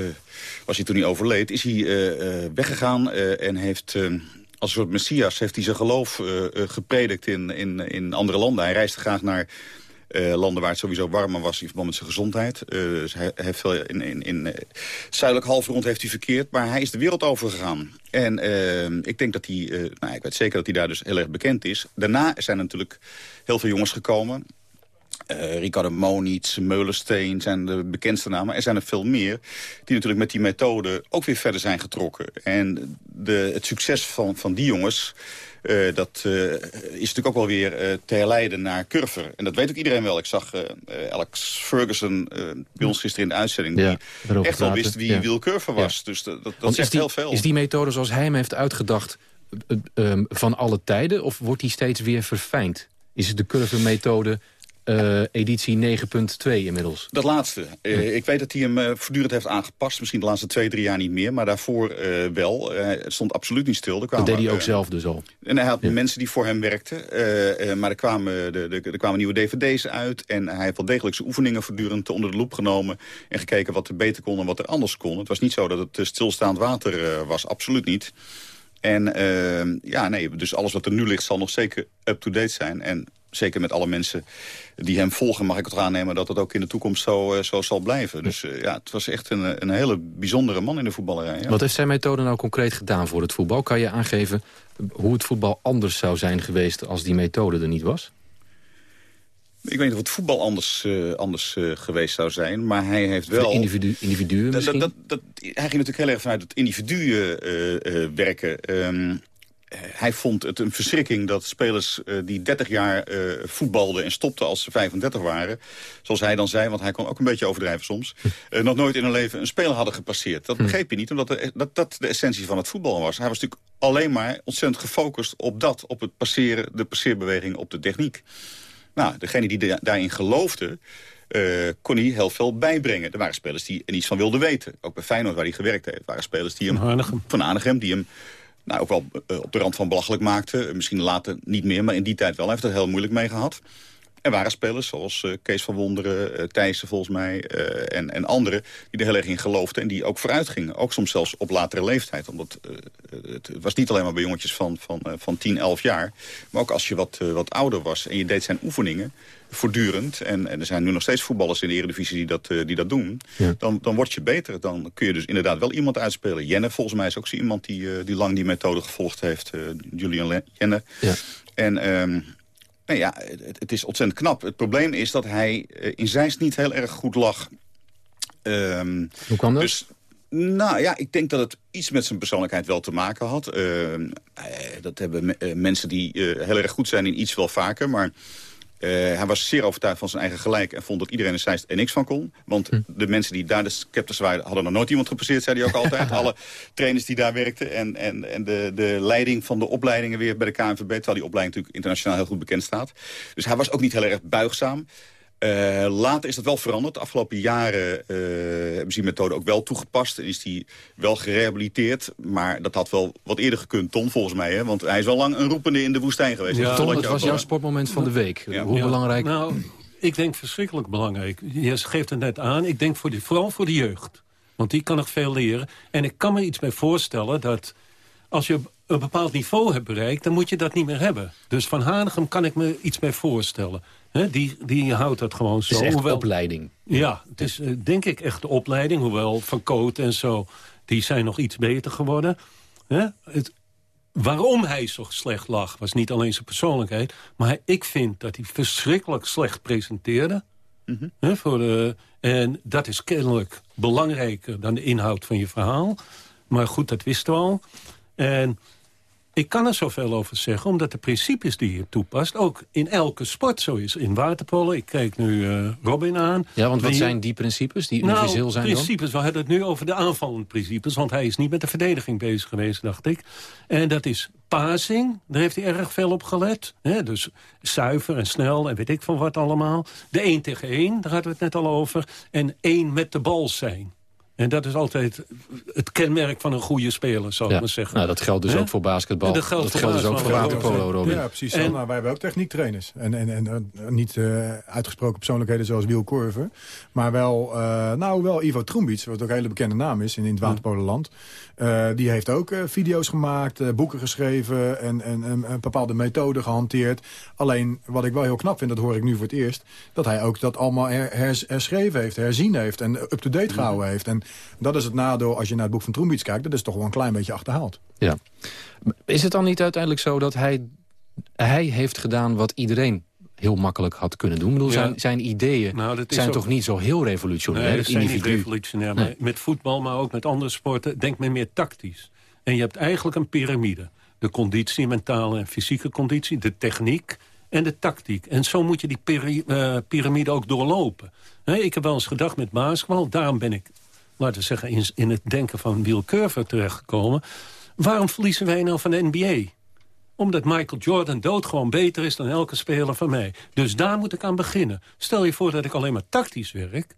was hij toen hij overleed, is hij weggegaan en heeft als een soort messias heeft hij zijn geloof uh, gepredikt in, in, in andere landen. Hij reisde graag naar uh, landen waar het sowieso warmer was in verband met zijn gezondheid. Dus hij heeft veel in, in, in zuidelijk halfrond heeft hij verkeerd, maar hij is de wereld overgegaan. En ik denk dat hij, nou, ik weet zeker dat hij daar dus heel erg bekend is. Daarna zijn natuurlijk heel veel jongens gekomen. Uh, Ricardo Monitz, Meulensteen zijn de bekendste namen. Er zijn er veel meer die natuurlijk met die methode ook weer verder zijn getrokken. En de, het succes van, van die jongens... Uh, dat uh, is natuurlijk ook wel weer uh, te herleiden naar Curver. En dat weet ook iedereen wel. Ik zag Alex Ferguson bij ons gisteren in de uitzending... die echt wel wist wie ja. Will Curver was. Ja. Dus dat, dat, dat zegt die, heel veel. Is die methode zoals hij hem heeft uitgedacht van alle tijden? Of wordt die steeds weer verfijnd? Is het de Curver-methode uh, editie 9.2 inmiddels. Dat laatste. Uh, ik weet dat hij hem uh, voortdurend heeft aangepast. Misschien de laatste twee, drie jaar niet meer. Maar daarvoor wel. het stond absoluut niet stil. Er kwamen, dat deed hij ook zelf dus al. En hij had ja. mensen die voor hem werkten. maar er kwamen, de, de, er kwamen nieuwe dvd's uit. En hij heeft wel degelijk zijn oefeningen voortdurend onder de loep genomen. En gekeken wat er beter kon en wat er anders kon. Het was niet zo dat het stilstaand water was. Absoluut niet. En ja, nee, dus alles wat er nu ligt zal nog zeker up-to-date zijn. En zeker met alle mensen die hem volgen, mag ik het aannemen... dat het ook in de toekomst zo, uh, zo zal blijven. Dus uh, ja, het was echt een, een hele bijzondere man in de voetballerij. Ja. Wat heeft zijn methode nou concreet gedaan voor het voetbal? Kan je aangeven hoe het voetbal anders zou zijn geweest... als die methode er niet was? Ik weet niet of het voetbal anders, uh, anders uh, geweest zou zijn, maar hij heeft wel... Individu individuen dat, dat, dat, Hij ging natuurlijk heel erg vanuit het individu uh, werken. Um, hij vond het een verschrikking dat spelers uh, die 30 jaar uh, voetbalden en stopten als ze 35 waren, zoals hij dan zei, want hij kon ook een beetje overdrijven soms, nog nooit in hun leven een speler hadden gepasseerd. Dat begreep je niet, omdat de, dat, dat de essentie van het voetbal was. Hij was natuurlijk alleen maar ontzettend gefocust op dat, op het passeren, de passeerbeweging, op de techniek. Nou, degene die daarin geloofde, uh, kon hij heel veel bijbrengen. Er waren spelers die er niets van wilden weten. Ook bij Feyenoord, waar hij gewerkt heeft, waren spelers die hem... Van Hanegem, die hem nou, ook wel uh, op de rand van belachelijk maakte. Misschien later niet meer, maar in die tijd wel. Hij heeft het heel moeilijk mee gehad. Er waren spelers zoals uh, Kees van Wonderen, uh, Thijssen volgens mij en, en anderen... die er heel erg in geloofden en die ook vooruit gingen. Ook soms zelfs op latere leeftijd. Omdat het was niet alleen maar bij jongetjes van, van, van 10, 11 jaar. Maar ook als je wat, wat ouder was en je deed zijn oefeningen voortdurend... En, en er zijn nu nog steeds voetballers in de Eredivisie die dat, die dat doen... Ja. Dan, dan word je beter. Dan kun je dus inderdaad wel iemand uitspelen. Jenne volgens mij is ook zo iemand die, die lang die methode gevolgd heeft. Julian Jenne. Ja. En... Um, Nee, ja, het, het, is ontzettend knap. Het probleem is dat hij uh, in Zeist niet heel erg goed lag. Um, Hoe kwam dat? Dus, nou ja, ik denk dat het iets met zijn persoonlijkheid wel te maken had. Uh, dat hebben me mensen die heel erg goed zijn in iets wel vaker. Maar uh, hij was zeer overtuigd van zijn eigen gelijk en vond dat iedereen in Zeist er niks van kon. Want hm. de mensen die daar de scepters waren, hadden nog nooit iemand gepasseerd, zei hij ook altijd. Alle trainers die daar werkten en, en, en de, de leiding van de opleidingen weer bij de KNVB, terwijl die opleiding natuurlijk internationaal heel goed bekend staat. Dus hij was ook niet heel erg buigzaam. Uh, later is dat wel veranderd. De afgelopen jaren uh, hebben ze die methode ook wel toegepast. En is die wel gerehabiliteerd. Maar dat had wel wat eerder gekund, Ton, volgens mij. Hè? Want hij is wel lang een roepende in de woestijn geweest. Ja, Ton, het was jouw sportmoment van de week. Ja. Hoe ja. belangrijk? Nou, ik denk verschrikkelijk belangrijk. Je geeft het net aan. Ik denk voor die, vooral voor de jeugd. Want die kan nog veel leren. En ik kan me iets bij voorstellen dat... als je een bepaald niveau hebt bereikt... dan moet je dat niet meer hebben. Dus Van Hanegem kan ik me iets bij voorstellen. Die, die houdt dat gewoon zo. Het is echt hoewel, opleiding. Ja, het is eh, denk ik echt de opleiding. Hoewel Van Coot en zo, die zijn nog iets beter geworden. Het, waarom hij zo slecht lag, was niet alleen zijn persoonlijkheid... maar ik vind dat hij verschrikkelijk slecht presenteerde. Hè, voor de, en dat is kennelijk belangrijker dan de inhoud van je verhaal. Maar goed, dat wisten we al. En ik kan er zoveel over zeggen, omdat de principes die je toepast... ook in elke sport zo is. In waterpolo, ik kijk nu eh, Robin aan. Ja, want wat zijn die principes die universeel nou, zijn dan? principes. We hadden het nu over de aanvallende principes. Want hij is niet met de verdediging bezig geweest, dacht ik. En dat is passing. Daar heeft hij erg veel op gelet. Hè? Dus zuiver en snel en weet ik van wat allemaal. De één tegen één, daar hadden we het net al over. En één met de bal zijn. En dat is altijd het kenmerk van een goede speler, zou ik maar zeggen. Nou, dat geldt dus ook voor basketbal. Dat geldt voor dus ook voor waterpolo, Robin. Ja, precies. En- nou, wij hebben ook techniektrainers. En, en, en eh, niet eh, uitgesproken persoonlijkheden zoals Wiel Korver. Maar wel, eh, nou, wel Ivo Troembic, wat ook een hele bekende naam is in, in het waterpololand. Eh, die heeft ook eh, video's gemaakt, eh, boeken geschreven en, en, en een bepaalde methoden gehanteerd. Alleen, wat ik wel heel knap vind, dat hoor ik nu voor het eerst... dat hij ook dat allemaal her, hers- herschreven heeft, herzien heeft en up-to-date gehouden heeft. En dat is het nadeel als je naar het boek van Troembic kijkt. Dat is toch wel een klein beetje achterhaald. Ja. Is het dan niet uiteindelijk zo dat hij, hij heeft gedaan wat iedereen heel makkelijk had kunnen doen? Ik bedoel, Ja. zijn, zijn ideeën Nou, zijn ook- toch niet zo heel revolutionair? Nee, het dat zijn niet revolutionair. Nee. Met voetbal, maar ook met andere sporten, denkt men meer tactisch. En je hebt eigenlijk een piramide. De conditie, mentale en fysieke conditie, de techniek en de tactiek. En zo moet je die eh, piramide ook doorlopen. Hè, ik heb wel eens gedacht met basketbal, daarom ben ik, laten we zeggen, in, in het denken van Will Curver terechtgekomen. Waarom verliezen wij nou van de NBA? Omdat Michael Jordan dood gewoon beter is dan elke speler van mij. Dus daar moet ik aan beginnen. Stel je voor dat ik alleen maar tactisch werk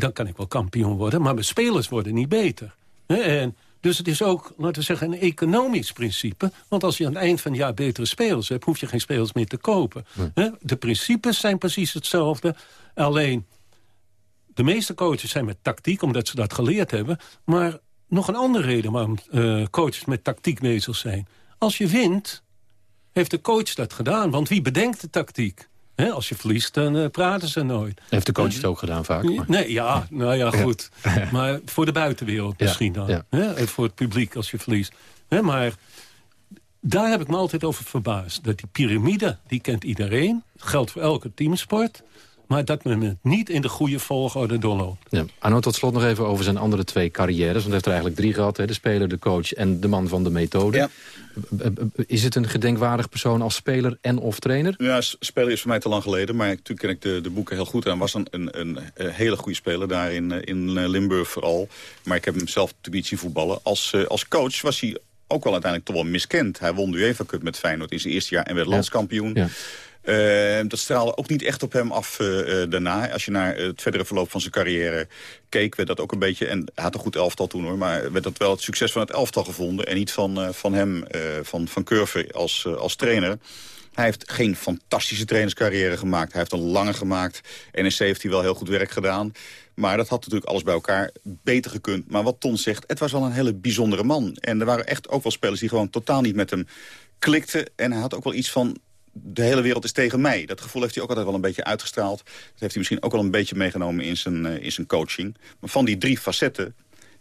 dan kan ik wel kampioen worden. Maar mijn spelers worden niet beter. En dus het is ook, laten we zeggen, een economisch principe. Want als je aan het eind van het jaar betere spelers hebt... hoef je geen spelers meer te kopen. De principes zijn precies hetzelfde. Alleen, de meeste coaches zijn met tactiek... omdat ze dat geleerd hebben. Maar nog een andere reden waarom eh, coaches met tactiek bezig zijn. Als je wint, heeft de coach dat gedaan. Want wie bedenkt de tactiek? Als je verliest, dan eh, praten ze nooit. Heeft de coach het ook gedaan vaak? maar- Nee, ja, nou ja, goed. Maar voor de buitenwereld Ja, misschien dan. ja. Voor het publiek als je verliest. Maar daar heb ik me altijd over verbaasd. Dat die piramide, die kent iedereen. Dat geldt voor elke teamsport. Maar dat men het niet in de goede volgorde doorloopt. Ja. Arno, tot slot nog even over zijn andere twee carrières. Want hij heeft er eigenlijk drie gehad. Hè? De speler, de coach en de man van de methode. B- Is het een gedenkwaardig persoon als speler en of trainer? Ja, s- spelen is voor mij te lang geleden. Maar natuurlijk ken ik de, de boeken heel goed. En hij was een, een, een, hele goede speler daar in, eh, in eh, Limburg vooral. Maar ik heb hem zelf te niet zien voetballen. Als, eh, als coach was hij ook wel uiteindelijk toch wel miskend. Hij won de UEFA Cup met Feyenoord in zijn eerste jaar en werd landskampioen. Ja. Eh, dat straalde ook niet echt op hem af eh, eh, daarna. Als je naar het verdere verloop van zijn carrière keek, werd dat ook een beetje... en hij had een goed elftal toen hoor, maar werd dat wel het succes van het elftal gevonden... en niet van, eh, van hem, van, van Curve als, als trainer. Hij heeft geen fantastische trainerscarrière gemaakt. Hij heeft een lange gemaakt. NEC heeft hij wel heel goed werk gedaan. Maar dat had natuurlijk alles bij elkaar beter gekund. Maar wat Ton zegt, het was wel een hele bijzondere man. En er waren echt ook wel spelers die gewoon totaal niet met hem klikten. En hij had ook wel iets van de hele wereld is tegen mij. Dat gevoel heeft hij ook altijd wel een beetje uitgestraald. Dat heeft hij misschien ook wel een beetje meegenomen in zijn, eh, in zijn coaching. Maar van die drie facetten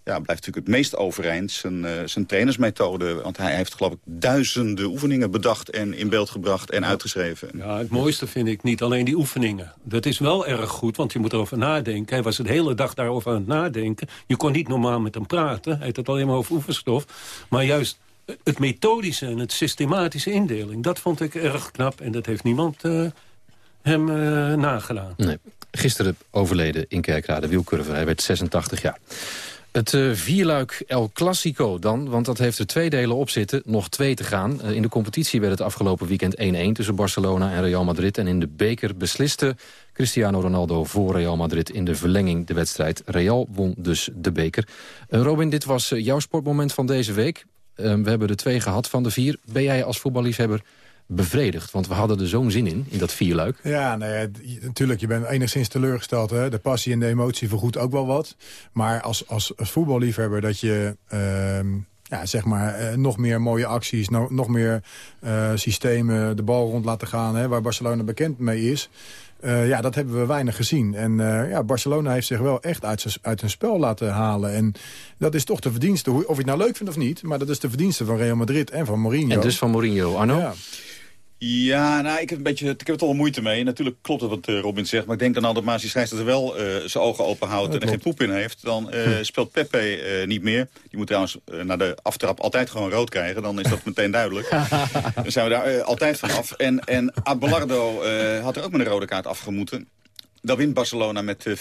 ja, blijft natuurlijk het meest overeind zijn, eh, zijn trainersmethode. Want hij heeft geloof ik duizenden oefeningen bedacht en in beeld gebracht en uitgeschreven. Ja, het mooiste vind ik niet alleen die oefeningen. Dat is wel erg goed, want je moet erover nadenken. Hij was de hele dag daarover aan het nadenken. Je kon niet normaal met hem praten. Hij had het alleen maar over oefenstof. Maar juist het methodische en het systematische indeling... dat vond ik erg knap en dat heeft niemand eh, hem eh, nagedaan. Nee. Gisteren overleden in Kerkrade, Wielkurver. Hij werd 86 jaar. Het eh, vierluik El Clasico dan, want dat heeft er twee delen op zitten. Nog twee te gaan. In de competitie werd het afgelopen weekend 1-1 tussen Barcelona en Real Madrid. En in de beker besliste Cristiano Ronaldo voor Real Madrid in de verlenging de wedstrijd. Real won dus de beker. Robin, dit was jouw sportmoment van deze week. Eh, we hebben er twee gehad van de vier. Ben jij als voetballiefhebber bevredigd? Want we hadden er zo'n zin in, in dat vierluik. Ja, nou ja, natuurlijk, je bent enigszins teleurgesteld. Hè? De passie en de emotie vergoedt ook wel wat. Maar als, als, voetballiefhebber dat je... ehm, ja, zeg maar, eh, nog meer mooie acties, no- nog meer eh, systemen, de bal rond laten gaan, hè, waar Barcelona bekend mee is. Eh, ja, dat hebben we weinig gezien. En eh, ja, Barcelona heeft zich wel echt uit, uit hun spel laten halen. En dat is toch de verdienste, of je het nou leuk vindt of niet... maar dat is de verdienste van Real Madrid en van Mourinho. En dus van Mourinho. Arno? Ja. Ja, nou, ik heb, een beetje, ik heb er toch moeite mee. Natuurlijk klopt het wat eh, Robin zegt. Maar ik denk dan altijd maar als die scheidsrechter wel eh, zijn ogen open houdt... en er geen poep in heeft, dan eh, speelt Pepe niet meer. Die moet trouwens eh, na de aftrap altijd gewoon rood krijgen. Dan is dat meteen duidelijk. dan zijn we daar altijd vanaf. En, en Abelardo had er ook met een rode kaart afgemoeten. Dan wint Barcelona met eh, 4-0.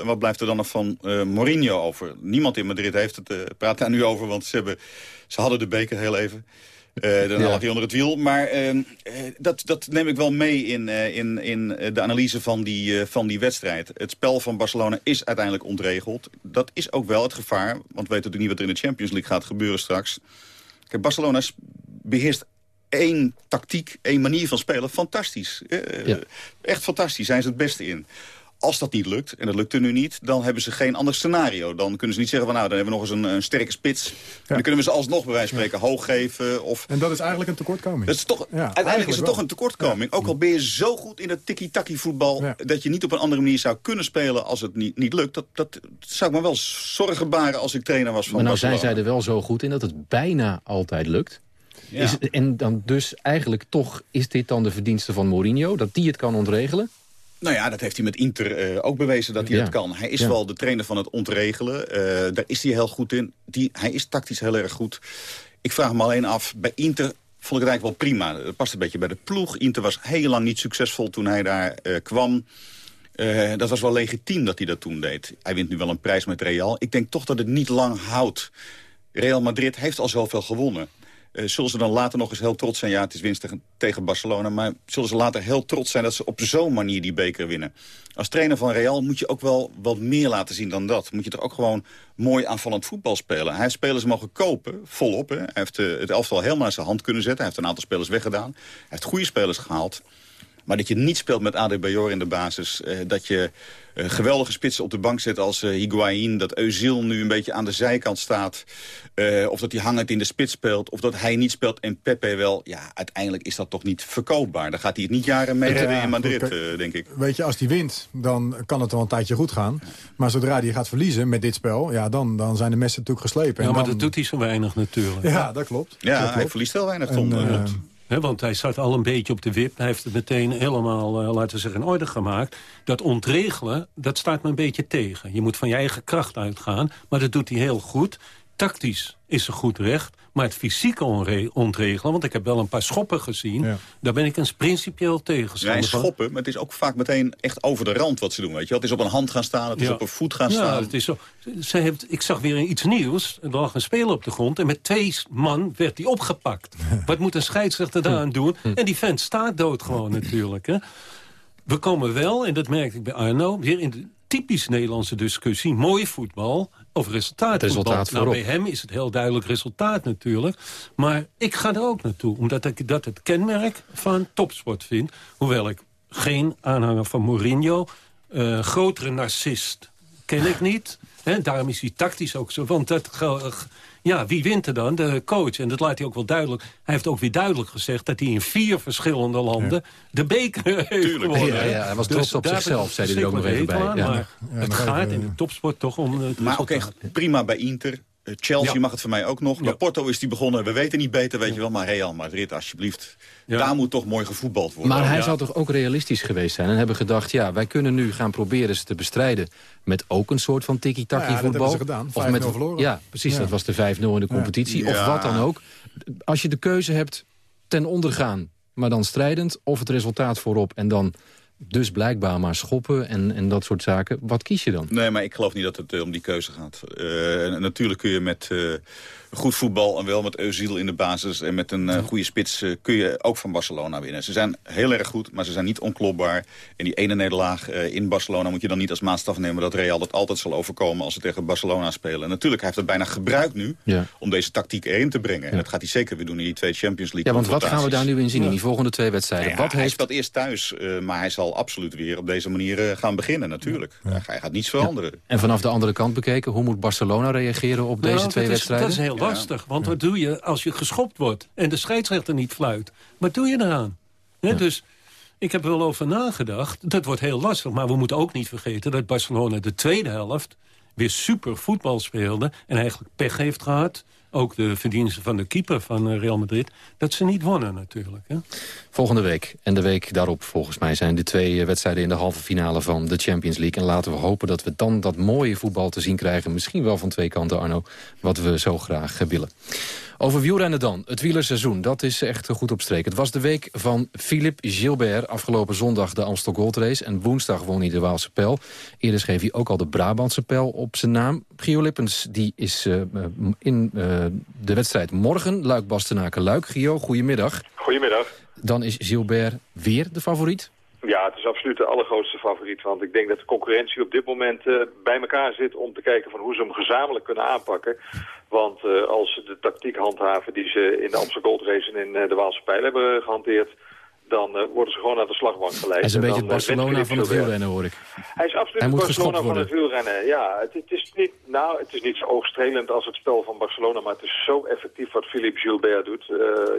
En wat blijft er dan nog van eh, Mourinho over? Niemand in Madrid heeft het, eh, praat daar nu over, want ze, hebben, ze hadden de beker heel even. Eh daarna Ja. hij onder het wiel. Maar ehm, eh, dat, dat neem ik wel mee in, eh, in, in de analyse van die, van die wedstrijd. Het spel van Barcelona is uiteindelijk ontregeld. Dat is ook wel het gevaar. Want we weten natuurlijk niet wat er in de Champions League gaat gebeuren straks. Kijk, Barcelona beheerst één tactiek, één manier van spelen. Fantastisch. Ja. Echt fantastisch. Zijn ze het beste in. Als dat niet lukt, en dat lukt er nu niet, dan hebben ze geen ander scenario. Dan kunnen ze niet zeggen van nou, dan hebben we nog eens een, een sterke spits. En dan kunnen we ze alsnog bij wijze van spreken hoog geven. Of En dat is eigenlijk een tekortkoming. dat is toch, uiteindelijk is het toch een tekortkoming. Ook al ben je zo goed in het tiki-taki voetbal... dat je niet op een andere manier zou kunnen spelen als het niet, niet lukt. Dat, dat zou ik me wel zorgen baren als ik trainer was van Maar nou zijn zij er wel zo goed in dat het bijna altijd lukt. Ja. Is, en dan dus eigenlijk toch is dit dan de verdienste van Mourinho... dat die het kan ontregelen? Nou ja, dat heeft hij met Inter eh, ook bewezen dat hij Ja. dat kan. Hij is Ja. wel de trainer van het ontregelen. Eh, daar is hij heel goed in. Die, hij is tactisch heel erg goed. Ik vraag me alleen af, bij Inter vond ik het eigenlijk wel prima. Dat past een beetje bij de ploeg. Inter was heel lang niet succesvol toen hij daar eh, kwam. Dat was wel legitiem dat hij dat toen deed. Hij wint nu wel een prijs met Real. Ik denk toch dat het niet lang houdt. Real Madrid heeft al zoveel gewonnen. Eh, zullen ze dan later nog eens heel trots zijn? Ja, het is winst tegen, Barcelona. Maar zullen ze later heel trots zijn dat ze op zo'n manier die beker winnen? Als trainer van Real moet je ook wel wat meer laten zien dan dat. Moet je toch ook gewoon mooi aanvallend voetbal spelen. Hij heeft spelers mogen kopen, volop. Hè. Hij heeft eh, het elftal helemaal in zijn hand kunnen zetten. Hij heeft een aantal spelers weggedaan. Hij heeft goede spelers gehaald. Maar dat je niet speelt met Adebayor in de basis. eh, dat je eh, geweldige spitsen op de bank zet als eh Higuain. Dat Özil nu een beetje aan de zijkant staat. eh, of dat hij hangend in de spits speelt. Of dat hij niet speelt en Pepe wel. Ja, uiteindelijk is dat toch niet verkoopbaar. Dan gaat hij het niet jaren mee Ja, in Madrid, goed, eh, denk ik. Weet je, als die wint, dan kan het wel een tijdje goed gaan. Maar zodra die gaat verliezen met dit spel... Ja, dan, dan zijn de messen natuurlijk geslepen. Ja, En maar dan- dat doet hij zo weinig natuurlijk. Ja, dat klopt. Ja, Dat hij verliest heel weinig, En, Tom. Want hij zat al een beetje op de wip. Hij heeft het meteen helemaal, eh, laten zeggen, in orde gemaakt. Dat ontregelen, dat staat me een beetje tegen. Je moet van je eigen kracht uitgaan. Maar dat doet hij heel goed. Tactisch is er goed recht. Maar het fysieke ontregelen... want ik heb wel een paar schoppen gezien... daar ben ik eens principieel Ja, en tegenstander van. schoppen, maar het is ook vaak meteen echt over de rand wat ze doen. Weet je? Het is op een hand gaan staan, het is Ja. op een voet gaan ja, staan. het is zo. Ze heeft, ik zag weer iets nieuws. Er lag een speler op de grond en met twee man werd hij opgepakt. Wat moet een scheidsrechter daaraan doen? En die vent staat dood gewoon natuurlijk. Hè. We komen wel, en dat merkte ik bij Arno... weer in de typisch Nederlandse discussie... mooi voetbal of resultaat. Resultaat nou, bij hem is het heel duidelijk resultaat natuurlijk. Maar ik ga er ook naartoe, omdat ik dat het kenmerk van topsport vind. Hoewel ik geen aanhanger van Mourinho... eh, grotere narcist ken ik niet. Daarom is hij tactisch ook zo. Want dat, ja, wie wint er dan? De coach. En dat laat hij ook wel duidelijk. Hij heeft ook weer duidelijk gezegd dat hij in vier verschillende landen de beker heeft gewonnen. Ja, ja, hij was trots op zichzelf, zei hij er ook nog even bij. aan, Maar Ja, het gaat even, in de topsport toch om het Maar ook resultaat. echt prima bij Inter. Eh, Chelsea Ja. mag het voor mij ook nog. Bij Porto is die begonnen. We weten niet beter, weet je wel. Maar Real Madrid, alsjeblieft. Daar moet toch mooi gevoetbald worden. Maar hij Ja. zou toch ook realistisch geweest zijn en hebben gedacht... ja, wij kunnen nu gaan proberen ze te bestrijden... met ook een soort van tiki-taki Nou ja, dat voetbal. hebben ze gedaan. Of 5-0 met, verloren. Ja, precies. Ja. Dat was de 5-0 in de competitie. Ja. Of wat dan ook. Als je de keuze hebt ten onder gaan, maar dan strijdend... of het resultaat voorop en dan dus blijkbaar maar schoppen en, en dat soort zaken. Wat kies je dan? Nee, maar ik geloof niet dat het eh, om die keuze gaat. Eh, natuurlijk kun je met eh, goed voetbal en wel met Özil in de basis... en met een goede spits kun je ook van Barcelona winnen. Ze zijn heel erg goed, maar ze zijn niet onklopbaar. En die ene nederlaag in Barcelona moet je dan niet als maatstaf nemen... dat Real dat altijd zal overkomen als ze tegen Barcelona spelen. En natuurlijk, hij heeft het bijna gebruikt nu Ja. om deze tactiek erin te brengen. En dat gaat hij zeker weer doen in die twee Champions League Ja, want wat gaan we daar nu in zien in die volgende twee wedstrijden? Ja, wat Hij heeft... speelt eerst thuis, maar hij zal zal absoluut weer op deze manier eh, gaan beginnen, natuurlijk. Hij gaat niets veranderen. En vanaf de andere kant bekeken, hoe moet Barcelona reageren op deze Nou, twee dat is, wedstrijden? Dat is heel lastig, want wat doe je als je geschopt wordt... en de scheidsrechter niet fluit? Wat doe je eraan? Hè, Dus ik heb er wel over nagedacht. Dat wordt heel lastig, maar we moeten ook niet vergeten... dat Barcelona de tweede helft weer super voetbal speelde... en eigenlijk pech heeft gehad. Ook de verdiensten van de keeper van eh, Real Madrid. Dat ze niet wonnen natuurlijk. Hè? Volgende week en de week daarop volgens mij zijn de twee eh, wedstrijden in de halve finale van de Champions League. En laten we hopen dat we dan dat mooie voetbal te zien krijgen. Misschien wel van twee kanten Arno, wat we zo graag eh, willen. Over wielrennen dan. Het wielerseizoen, dat is echt goed op streek. Het was de week van Philippe Gilbert. Afgelopen zondag de Amstel Gold Race. En woensdag won hij de Waalse Pijl. Eerder schreef hij ook al de Brabantse Pijl op zijn naam. Gio Lippens die is uh, in uh, de wedstrijd morgen. Luik Bastenaken Luik. Gio, goedemiddag. Goedemiddag. Dan is Gilbert weer de favoriet? Ja, het is absoluut de allergrootste favoriet. Want ik denk dat de concurrentie op dit moment uh, bij elkaar zit... om te kijken van hoe ze hem gezamenlijk kunnen aanpakken. Want uh, als ze de tactiek handhaven die ze in de Amsterdam Gold Race en in uh, de Waalse Pijl hebben gehanteerd... dan worden ze gewoon naar de slagbank geleid. Hij is een en beetje het Barcelona van het wielrennen, hoor ik. Hij is absoluut het Barcelona van het wielrennen. Ja, het, het, is niet, nou, het is niet zo oogstrelend als het spel van Barcelona... maar het is zo effectief wat Philippe Gilbert doet.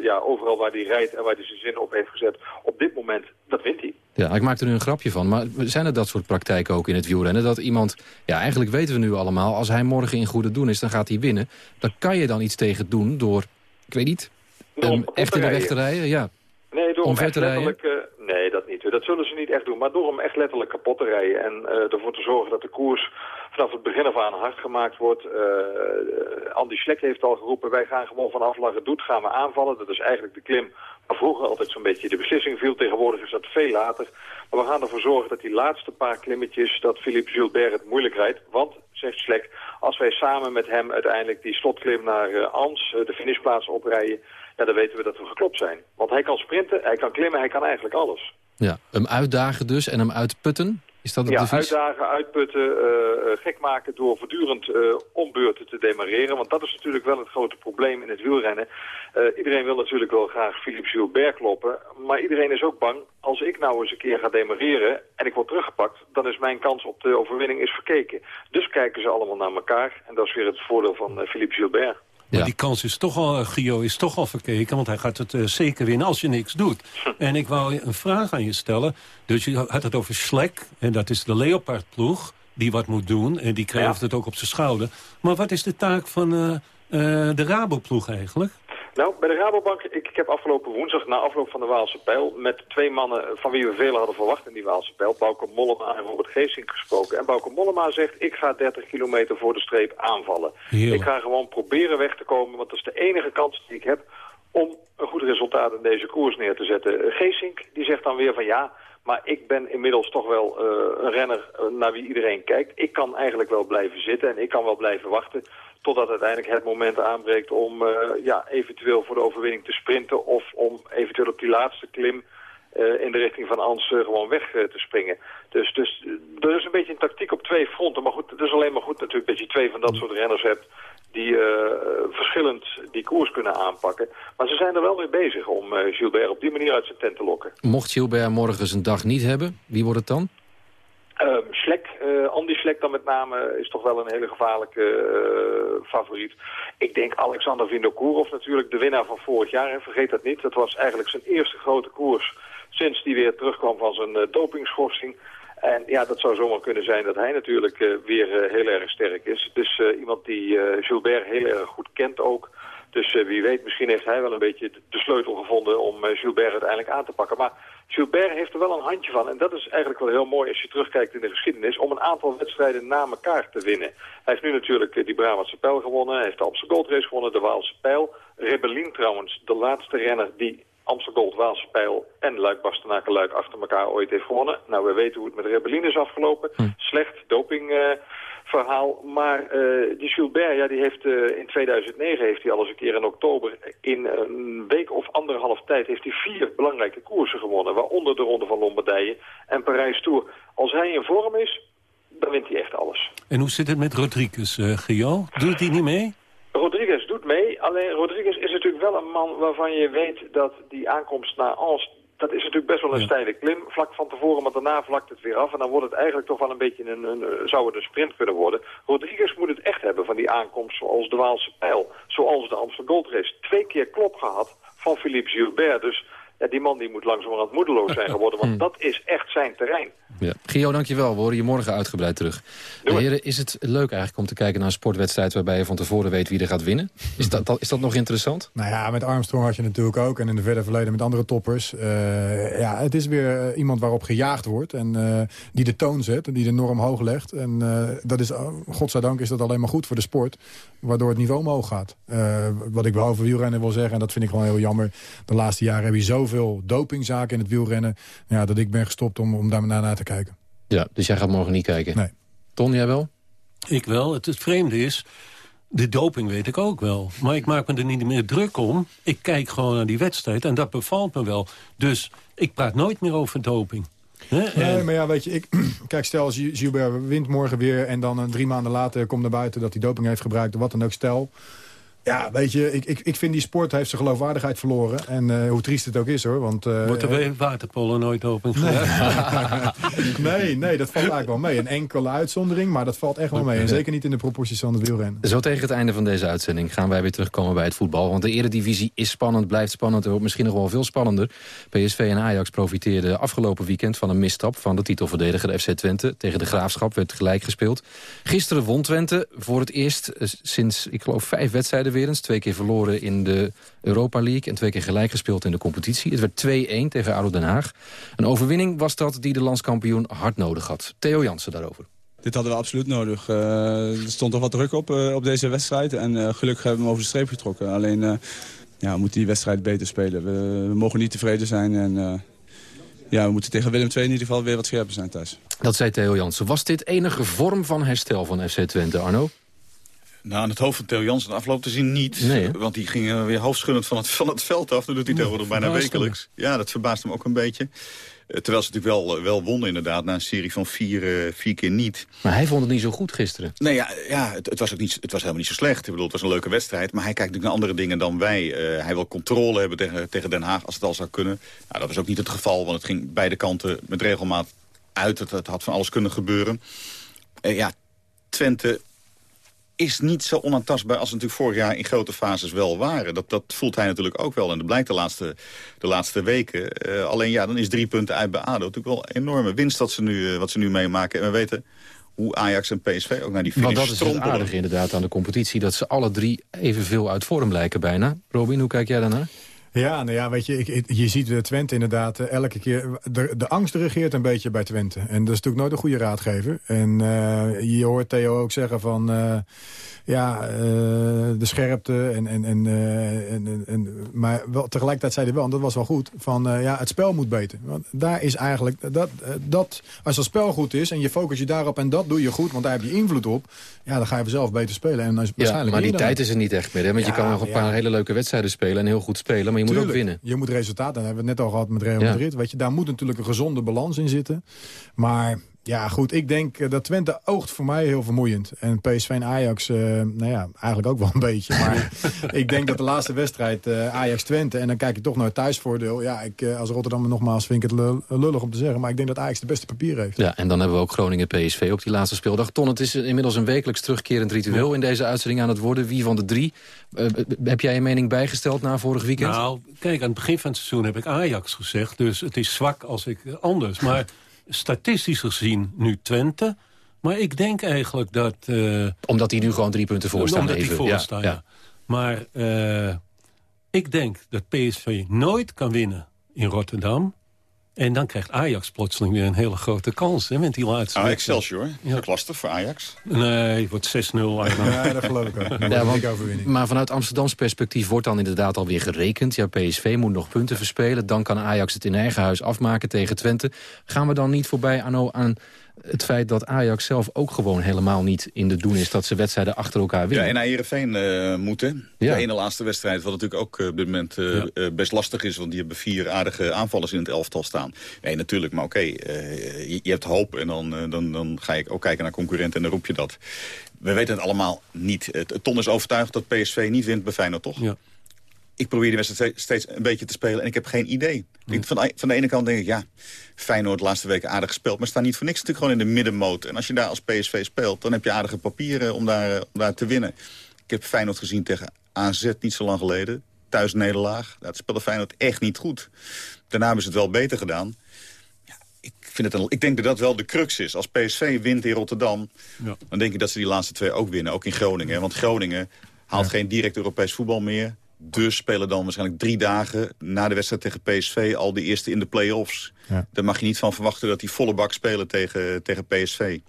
ja, overal waar hij rijdt en waar hij zijn zin op heeft gezet... op dit moment, dat wint hij. Ja, ik maak er nu een grapje van. Maar zijn er dat soort praktijken ook in het wielrennen? Dat iemand, ja eigenlijk weten we nu allemaal... als hij morgen in goede doen is, dan gaat hij winnen. Dan kan je dan iets tegen doen door, ik weet niet... Um, echt in de weg te rijden? Ja. Nee, door Om hem echt letterlijk... Uh, nee, dat niet. Dat zullen ze niet echt doen. Maar door hem echt letterlijk kapot te rijden. En uh, ervoor te zorgen dat de koers vanaf het begin af aan hard gemaakt wordt. Uh, Andy Schlek heeft al geroepen, wij gaan gewoon vanaf Doet gaan we aanvallen. Dat is eigenlijk de klim waar vroeger altijd zo'n beetje de beslissing viel. Tegenwoordig is dat veel later. Maar we gaan ervoor zorgen dat die laatste paar klimmetjes, dat Philippe Gilbert het moeilijk rijdt. Want, zegt Schlek, als wij samen met hem uiteindelijk die slotklim naar Ans, de finishplaats oprijden, ja, dan weten we dat we geklopt zijn. Want hij kan sprinten, hij kan klimmen, hij kan eigenlijk alles. Ja, hem uitdagen dus en hem uitputten? Is dat het ja, devies? uitdagen, uitputten, uh, gek maken door voortdurend uh, ombeurten te demareren. Want dat is natuurlijk wel het grote probleem in het wielrennen. Uh, iedereen wil natuurlijk wel graag Philippe Gilbert kloppen. Maar iedereen is ook bang, als ik nou eens een keer ga demareren en ik word teruggepakt... dan is mijn kans op de overwinning is verkeken. Dus kijken ze allemaal naar elkaar. En dat is weer het voordeel van Philippe Gilbert. Maar die kans is toch al, Gio is toch al verkeken, want hij gaat het uh, zeker winnen als je niks doet. En ik wou een vraag aan je stellen. Dus je had het over Slek, en dat is de Leopardploeg, die wat moet doen. En die krijgt ja. het ook op zijn schouder. Maar wat is de taak van uh, uh, de Raboploeg eigenlijk? Nou, bij de Rabobank, ik, ik, heb afgelopen woensdag na afloop van de Waalse Pijl... met twee mannen van wie we veel hadden verwacht in die Waalse Pijl... Bouke Mollema en Robert Geesink gesproken. En Bouke Mollema zegt, ik ga 30 kilometer voor de streep aanvallen. Heerlijk. Ik ga gewoon proberen weg te komen, want dat is de enige kans die ik heb... om een goed resultaat in deze koers neer te zetten. Geesink, die zegt dan weer van ja... Maar ik ben inmiddels toch wel uh, een renner uh, naar wie iedereen kijkt. Ik kan eigenlijk wel blijven zitten en ik kan wel blijven wachten totdat uiteindelijk het moment aanbreekt om uh, ja, eventueel voor de overwinning te sprinten... of om eventueel op die laatste klim uh, in de richting van Ans gewoon weg uh, te springen. Dus, dus er is een beetje een tactiek op twee fronten. Maar goed, het is alleen maar goed natuurlijk dat je twee van dat soort renners hebt... die verschillend die koers kunnen aanpakken. Maar ze zijn er wel mee bezig om Gilbert op die manier uit zijn tent te lokken. Mocht Gilbert morgen zijn dag niet hebben, wie wordt het dan? Uh, uh, Andy Slek dan met name, is toch wel een hele gevaarlijke uh, favoriet. Ik denk Alexander Vinokourov natuurlijk, de winnaar van vorig jaar. En vergeet dat niet, dat was eigenlijk zijn eerste grote koers sinds hij weer terugkwam van zijn dopingschorsing. En ja, dat zou zomaar kunnen zijn dat hij natuurlijk weer heel erg sterk is. Dus iemand die Gilbert heel erg goed kent ook. Dus uh, wie weet, misschien heeft hij wel een beetje de sleutel gevonden om uh, Gilbert uiteindelijk aan te pakken. Maar Gilbert heeft er wel een handje van. En dat is eigenlijk wel heel mooi als je terugkijkt in de geschiedenis... om een aantal wedstrijden na elkaar te winnen. Hij heeft nu natuurlijk uh, die Brabantse Pijl gewonnen. Hij heeft de Amsterdam Gold Race gewonnen, de Waalse Pijl. Rebellin trouwens, de laatste renner die Amsterdam Gold, Waalse Pijl en Luik Bastenaken Luik achter elkaar ooit heeft gewonnen. Nou, we weten hoe het met Rebellin is afgelopen. Hm. Slecht, doping verhaal. Maar uh, die Gilbert, ja, die heeft uh, in 2009 heeft hij al eens een keer in oktober... in een week of anderhalf tijd heeft hij vier belangrijke koersen gewonnen. Waaronder de Ronde van Lombardije en Parijs-Tour. Als hij in vorm is, dan wint hij echt alles. En hoe zit het met Rodriguez, uh, Gio? Doet hij niet mee? Rodriguez doet mee. Alleen Rodriguez is natuurlijk wel een man waarvan je weet dat die aankomst naar Ans dat is natuurlijk best wel een steile klim. Vlak van tevoren, maar daarna vlakt het weer af. En dan wordt het eigenlijk toch wel een beetje een, een, een zou het een sprint kunnen worden. Rodriguez moet het echt hebben van die aankomst zoals de Waalse Pijl. Zoals de Amsterdam Gold Race. Twee keer klop gehad van Philippe Gilbert. Dus ja, die man die moet langzamerhand moedeloos zijn geworden. Want dat is echt zijn terrein. Ja. Gio, dankjewel. We horen je morgen uitgebreid terug. Heren, is het leuk eigenlijk om te kijken naar een sportwedstrijd... waarbij je van tevoren weet wie er gaat winnen? Is dat, is dat nog interessant? Nou ja, met Armstrong had je natuurlijk ook. En in de verder verleden met andere toppers. Uh, ja, het is weer uh, iemand waarop gejaagd wordt. En uh, die de toon zet. En die de norm hoog legt. En dat is, godzijdank is dat alleen maar goed voor de sport. Waardoor het niveau omhoog gaat. wat ik over wielrennen wil zeggen. En dat vind ik gewoon heel jammer. De laatste jaren heb je zoveel dopingzaken in het wielrennen. Ja, dat ik ben gestopt om, om daar naar te kijken. Ja, dus jij gaat morgen niet kijken? Nee. Ton, jij wel? Ik wel. Het, het vreemde is, de doping weet ik ook wel. Maar ik maak me er niet meer druk om. Ik kijk gewoon naar die wedstrijd en dat bevalt me wel. Dus ik praat nooit meer over doping. Nee, maar ja, weet je, ik, kijk, stel als Gilbert wint morgen weer... en dan uh, drie maanden later komt naar buiten dat hij doping heeft gebruikt... of wat dan ook, stel... Ja, weet je, ik, ik, ik vind die sport heeft zijn geloofwaardigheid verloren. En uh, hoe triest het ook is hoor. Want, uh, Wordt er waterpolo nooit open nee. nee, nee, dat valt eigenlijk wel mee. Een enkele uitzondering, maar dat valt echt wel mee. En zeker niet in de proporties van het wielrennen. Zo tegen het einde van deze uitzending gaan wij weer terugkomen bij het voetbal. Want de eredivisie is spannend, blijft spannend. wordt misschien nog wel veel spannender. PSV en Ajax profiteerden afgelopen weekend van een misstap... van de titelverdediger FC Twente. Tegen de Graafschap werd gelijk gespeeld. Gisteren won Twente voor het eerst eh, sinds, ik geloof, vijf wedstrijden weer eens. Twee keer verloren in de Europa League en twee keer gelijk gespeeld in de competitie. Het werd 2-1 tegen ADO Den Haag. Een overwinning was dat die de landskampioen hard nodig had. Theo Jansen daarover. Dit hadden we absoluut nodig. Uh, er stond toch wat druk op, uh, op deze wedstrijd. En uh, gelukkig hebben we hem over de streep getrokken. Alleen ja, we moeten die wedstrijd beter spelen. We, we mogen niet tevreden zijn. En ja, we moeten tegen Willem II in ieder geval weer wat scherper zijn thuis. Dat zei Theo Jansen. Was dit enige vorm van herstel van FC Twente, Arno? Nou, aan het hoofd van Theo Jansen de afloop te zien niet. Want die ging weer hoofdschuddend van het, van het veld af. Dat doet hij tegenwoordig bijna wekelijks. Ja, dat verbaast hem ook een beetje. Eh, terwijl ze natuurlijk wel, wel wonnen inderdaad, na een serie van vier, uh, vier keer niet. Maar hij vond het niet zo goed gisteren. Nee, ja, ja het, het, was ook niet, het was helemaal niet zo slecht. Ik bedoel, het was een leuke wedstrijd. Maar hij kijkt natuurlijk naar andere dingen dan wij. Hij wil controle hebben tegen, tegen Den Haag, als het al zou kunnen. Nou, dat was ook niet het geval, want het ging beide kanten met regelmaat uit. Het, het had van alles kunnen gebeuren. Ja, Twente is niet zo onaantastbaar als natuurlijk vorig jaar in grote fases wel waren. Dat, dat voelt hij natuurlijk ook wel. En dat blijkt de laatste, de laatste weken. Uh, alleen ja, dan is drie punten uit bij ADO natuurlijk wel een enorme winst dat ze nu, uh, wat ze nu meemaken. En we weten hoe Ajax en PSV ook naar die finish Want dat is het aardige inderdaad aan de competitie. Dat ze alle drie evenveel uit vorm lijken bijna. Robin, hoe kijk jij daarnaar? Ja, nou ja, weet je, ik, je ziet de Twente inderdaad uh, elke keer... De, de angst regeert een beetje bij Twente. En dat is natuurlijk nooit een goede raadgever. En uh, je hoort Theo ook zeggen van... Uh, ja, de scherpte en... en, en, en, en, maar wel, tegelijkertijd zei hij wel, en dat was wel goed... van ja, het spel moet beter. Want daar is eigenlijk... Dat, dat, als het spel goed is en je focus je daarop en dat doe je goed... want daar heb je invloed op... ja, dan ga je zelf beter spelen. En dan is ja, maar die tijd is er niet echt meer. Hè? Want ja, je kan nog een paar hele leuke wedstrijden spelen... en heel goed spelen, maar je moet ook winnen. Je moet resultaten. Dat hebben we het net al gehad met Real Madrid. Ja. Weet je, daar moet natuurlijk een gezonde balans in zitten. Maar ja, goed, ik denk eh, dat Twente oogt voor mij heel vermoeiend. En PSV en Ajax, uh, nou ja, eigenlijk ook wel een beetje. Maar ik denk dat de laatste wedstrijd uh, Ajax-Twente... en dan kijk je toch naar het thuisvoordeel. Ja, ik, als Rotterdam nogmaals vind ik het lullig om te zeggen... maar ik denk dat Ajax de beste papier heeft. Ja, en dan hebben we ook Groningen-PSV op die laatste speeldag. Ton, het is inmiddels een wekelijks terugkerend ritueel... in deze uitzending aan het worden. Wie van de drie? heb jij je mening bijgesteld na vorig weekend? Nou, kijk, aan het begin van het seizoen heb ik Ajax gezegd. Dus het is zwak als ik anders. Maar statistisch gezien nu Twente. Maar ik denk eigenlijk dat... Uh, omdat hij nu gewoon drie punten voor staat. Omdat hij voor ja, ja. Maar uh, ik denk dat PSV nooit kan winnen in Rotterdam. En dan krijgt Ajax plotseling weer een hele grote kans. Hè, met die laatste ah, Excelsior, ja. dat lastig voor Ajax. Nee, het wordt 6-0. ja, dat geloof ik ook. Ja, want, maar vanuit Amsterdams perspectief wordt dan inderdaad alweer gerekend. Ja, PSV moet nog punten verspelen. Dan kan Ajax het in eigen huis afmaken tegen Twente. Gaan we dan niet voorbij Arno, aan het feit dat Ajax zelf ook gewoon helemaal niet in de doen is... dat ze wedstrijden achter elkaar winnen. Ja, en naar Heerenveen uh, moeten. Ja. De ene laatste wedstrijd, wat natuurlijk ook uh, op dit moment uh, ja. best lastig is... want die hebben vier aardige aanvallers in het elftal staan. Nee, natuurlijk, maar oké, okay, je, je, hebt hoop... en dan, dan, dan ga ik ook kijken naar concurrenten en dan roep je dat. We weten het allemaal niet. Ton is overtuigd dat PSV niet wint bij Feyenoord, toch? Ja. Ik probeer die wedstrijd steeds een beetje te spelen en ik heb geen idee. Ik, van, de- van de ene kant denk ik, ja, Feyenoord de laatste weken aardig gespeeld... maar staan niet voor niks natuurlijk gewoon in de middenmoot. En als je daar als PSV speelt, dan heb je aardige papieren om daar, eh, om daar te winnen. Ik heb Feyenoord gezien tegen AZ niet zo lang geleden. Thuis nederlaag. Dat speelde Feyenoord echt niet goed. Daarna hebben ze het wel beter gedaan. Ja, ik, vind het een, ik denk dat dat wel de crux is. Als PSV wint in Rotterdam, Ja. dan denk ik dat ze die laatste twee ook winnen. Ook in Groningen. Want Groningen haalt geen direct Europees voetbal meer. Dus spelen dan waarschijnlijk drie dagen na de wedstrijd tegen PSV... al de eerste in de play-offs. Ja. Daar mag je niet van verwachten dat die volle bak spelen tegen, tegen PSV.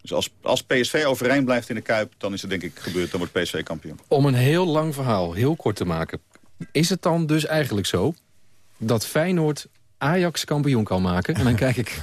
Dus als, als PSV overeind blijft in de Kuip, dan is het denk ik gebeurd. Dan wordt PSV kampioen. Om een heel lang verhaal heel kort te maken. Is het dan dus eigenlijk zo dat Feyenoord Ajax kampioen kan maken? En dan kijk ik...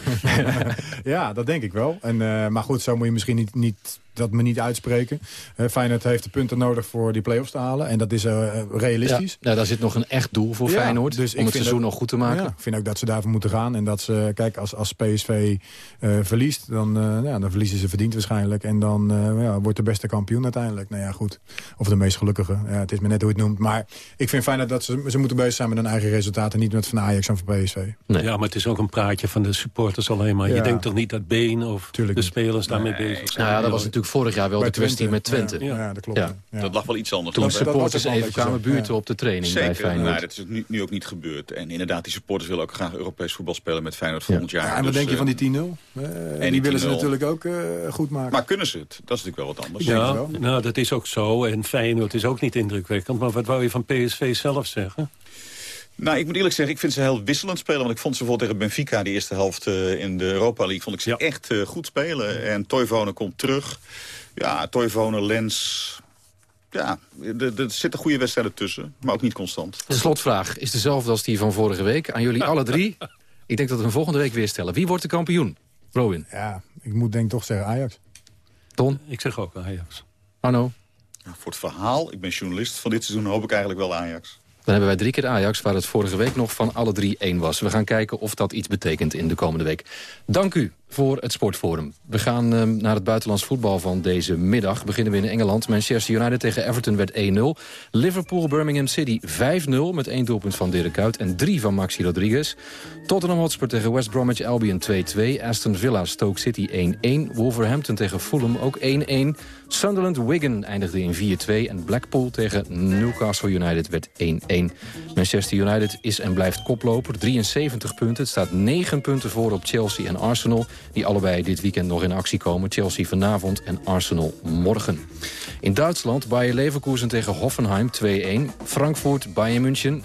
ja, dat denk ik wel. En, eh, maar goed, zo moet je misschien niet, niet, dat me niet uitspreken. Eh Feyenoord heeft de punten nodig voor die play-offs te halen. En dat is eh, realistisch. Ja, nou, daar zit nog een echt doel voor Ja, Feyenoord. dus ik om het vind seizoen ook- nog goed te maken. Ja, ik vind ook dat ze daarvoor moeten gaan. En dat ze, kijk, als, als PSV eh, verliest, dan, eh, ja, dan verliezen ze verdiend waarschijnlijk. En dan eh, ja, wordt de beste kampioen uiteindelijk. Nou ja, goed. Of de meest gelukkige. Ja, het is maar net hoe je het noemt. Maar ik vind fijn dat ze, ze moeten bezig zijn met hun eigen resultaten. Niet met van Ajax en van PSV. Ja, maar het is ook een praatje van de supporters alleen maar. Je denkt toch niet dat Been of de spelers daarmee bezig zijn? Nou ja, dat was natuurlijk vorig jaar wel Bij de kwestie Twente. met Twente. Ja, ja, dat klopt. Dat lag wel iets anders. Toen was supporters even kwamen buurten op de training bij Zeker, Feyenoord. nou, dat is nu, nu ook niet gebeurd. En inderdaad, die supporters willen ook graag Europees voetbal spelen met Feyenoord volgend jaar. Ja, en wat Dus, denk je eh, van die 10-0? Eh, die die willen ze 10-0. natuurlijk ook eh, goed maken. Maar kunnen ze het? Dat is natuurlijk wel wat anders. Ja, nou, dat is ook zo. En Feyenoord is ook niet indrukwekkend. Maar wat wou je van PSV zelf zeggen? Nou, ik moet eerlijk zeggen, ik vind ze heel wisselend spelen. Want ik vond ze bijvoorbeeld tegen Benfica, die eerste helft eh, in de Europa League... vond ik ze echt eh, goed spelen. En Toivonen komt terug. Ja, Toivonen, Lens... Ja, er er zitten goede wedstrijden tussen, maar ook niet constant. De slotvraag is dezelfde als die van vorige week. Aan jullie alle drie. Ik denk dat we hem volgende week weer stellen. Wie wordt de kampioen? Robin. Ja, ik moet denk ik toch zeggen Ajax. Ton? Ik zeg ook Ajax. Arno? Ja, voor het verhaal, ik ben journalist van dit seizoen, hoop ik eigenlijk wel Ajax. Dan hebben wij drie keer Ajax, waar het vorige week nog van alle drie één was. We gaan kijken of dat iets betekent in de komende week. Dank u voor het Sportforum. We gaan ehm, naar het buitenlands voetbal van deze middag. Beginnen we in Engeland. Manchester United tegen Everton werd 1-0. Liverpool Birmingham City 5-0 met één doelpunt van Dirk Kuyt en drie van Maxi Rodriguez. Tottenham Hotspur tegen West Bromwich Albion 2-2. Aston Villa Stoke City 1-1. Wolverhampton tegen Fulham ook 1-1. Sunderland Wigan eindigde in 4-2. En Blackpool tegen Newcastle United werd 1-1. Manchester United is en blijft koploper. 73 punten. Het staat 9 punten voor op Chelsea en Arsenal. Die allebei dit weekend nog in actie komen. Chelsea vanavond en Arsenal morgen. In Duitsland Bayer Leverkusen tegen Hoffenheim 2-1. Frankfurt Bayern München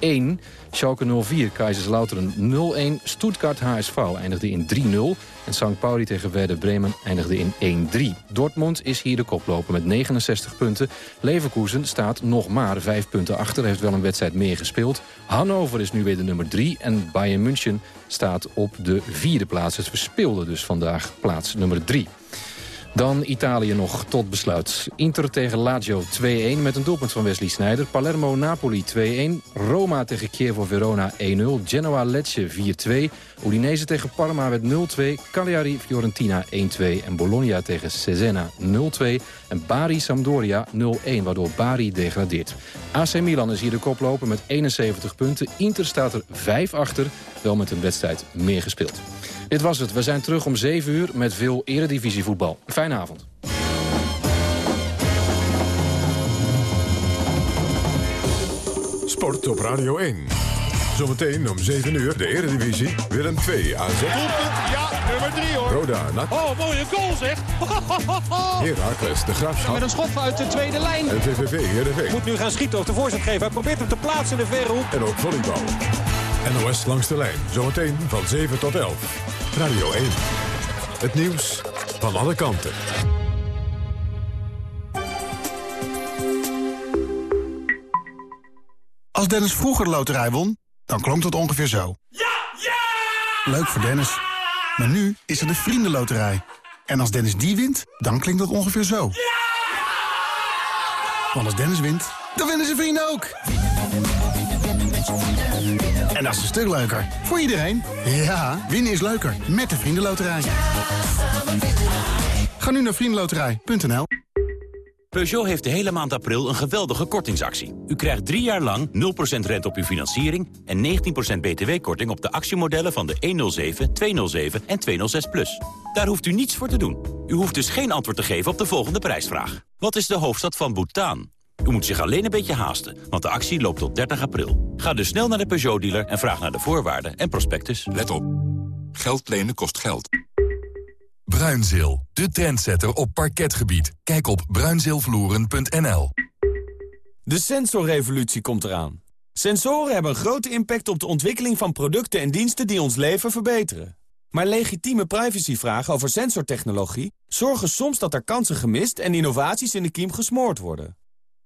1-1. Schalke 04 Kaiserslautern 0-1. Stuttgart HSV eindigde in 3-0. En St. Pauli tegen Werder Bremen eindigde in 1-3. Dortmund is hier de koploper met 69 punten. Leverkusen staat nog maar 5 punten achter. Heeft wel een wedstrijd meer gespeeld. Hannover is nu weer de nummer 3. En Bayern München staat op de vierde plaats. Het verspeelde dus vandaag plaats nummer 3. Dan Italië nog tot besluit. Inter tegen Lazio 2-1 met een doelpunt van Wesley Sneijder. Palermo-Napoli 2-1. Roma tegen Chievo Verona 1-0. Genoa-Lecce 4-2. Udinese tegen Parma werd 0-2. Cagliari-Fiorentina 1-2. En Bologna tegen Cesena 0-2. En Bari-Sampdoria 0-1, waardoor Bari degradeert. AC Milan is hier de koploper met 71 punten. Inter staat er 5 achter, wel met een wedstrijd meer gespeeld. Dit was het. We zijn terug om 7 uur met veel eredivisievoetbal. Fijne avond. Sport op Radio 1. Zometeen om 7 uur de Eredivisie. Willem 2 AZ. Ja, nummer 3 hoor. Roda NAC. Oh, mooie goal zeg. Heracles de Graafschap. Met een schot uit de tweede lijn. En VVV Heerenveen. Moet nu gaan schieten of de voorzet geven. Hij probeert hem te plaatsen in de verre hoek. En ook volleybal. NOS langs de lijn. Zometeen van 7 tot 11. Radio 1. Het nieuws van alle kanten. Als Dennis vroeger de loterij won, dan klonk dat ongeveer zo. Ja! Ja! Leuk voor Dennis. Maar nu is er de Vriendenloterij. En als Dennis die wint, dan klinkt dat ongeveer zo. Ja! Want als Dennis wint, dan winnen zijn vrienden ook. En dat is een stuk leuker. Voor iedereen. Ja, winnen is leuker. Met de Vriendenloterij. Ga nu naar vriendenloterij.nl Peugeot heeft de hele maand april een geweldige kortingsactie. U krijgt drie jaar lang 0% rente op uw financiering... en 19% btw-korting op de actiemodellen van de 107, 207 en 206 Plus. Daar hoeft u niets voor te doen. U hoeft dus geen antwoord te geven op de volgende prijsvraag. Wat is de hoofdstad van Bhutan? U moet zich alleen een beetje haasten, want de actie loopt tot 30 april. Ga dus snel naar de Peugeot-dealer en vraag naar de voorwaarden en prospectus. Let op. Geld lenen kost geld. Bruinzeel, de trendsetter op parketgebied. Kijk op bruinzeelvloeren.nl. De sensorrevolutie komt eraan. Sensoren hebben een grote impact op de ontwikkeling van producten en diensten die ons leven verbeteren. Maar legitieme privacyvragen over sensortechnologie zorgen soms dat er kansen gemist en innovaties in de kiem gesmoord worden.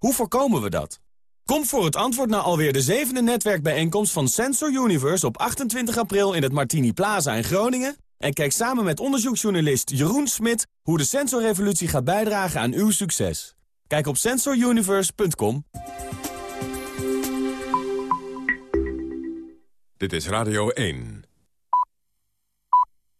Hoe voorkomen we dat? Kom voor het antwoord naar alweer de zevende netwerkbijeenkomst van Sensor Universe op 28 april in het Martini Plaza in Groningen en kijk samen met onderzoeksjournalist Jeroen Smit hoe de sensorrevolutie gaat bijdragen aan uw succes. Kijk op sensoruniverse.com. Dit is Radio 1.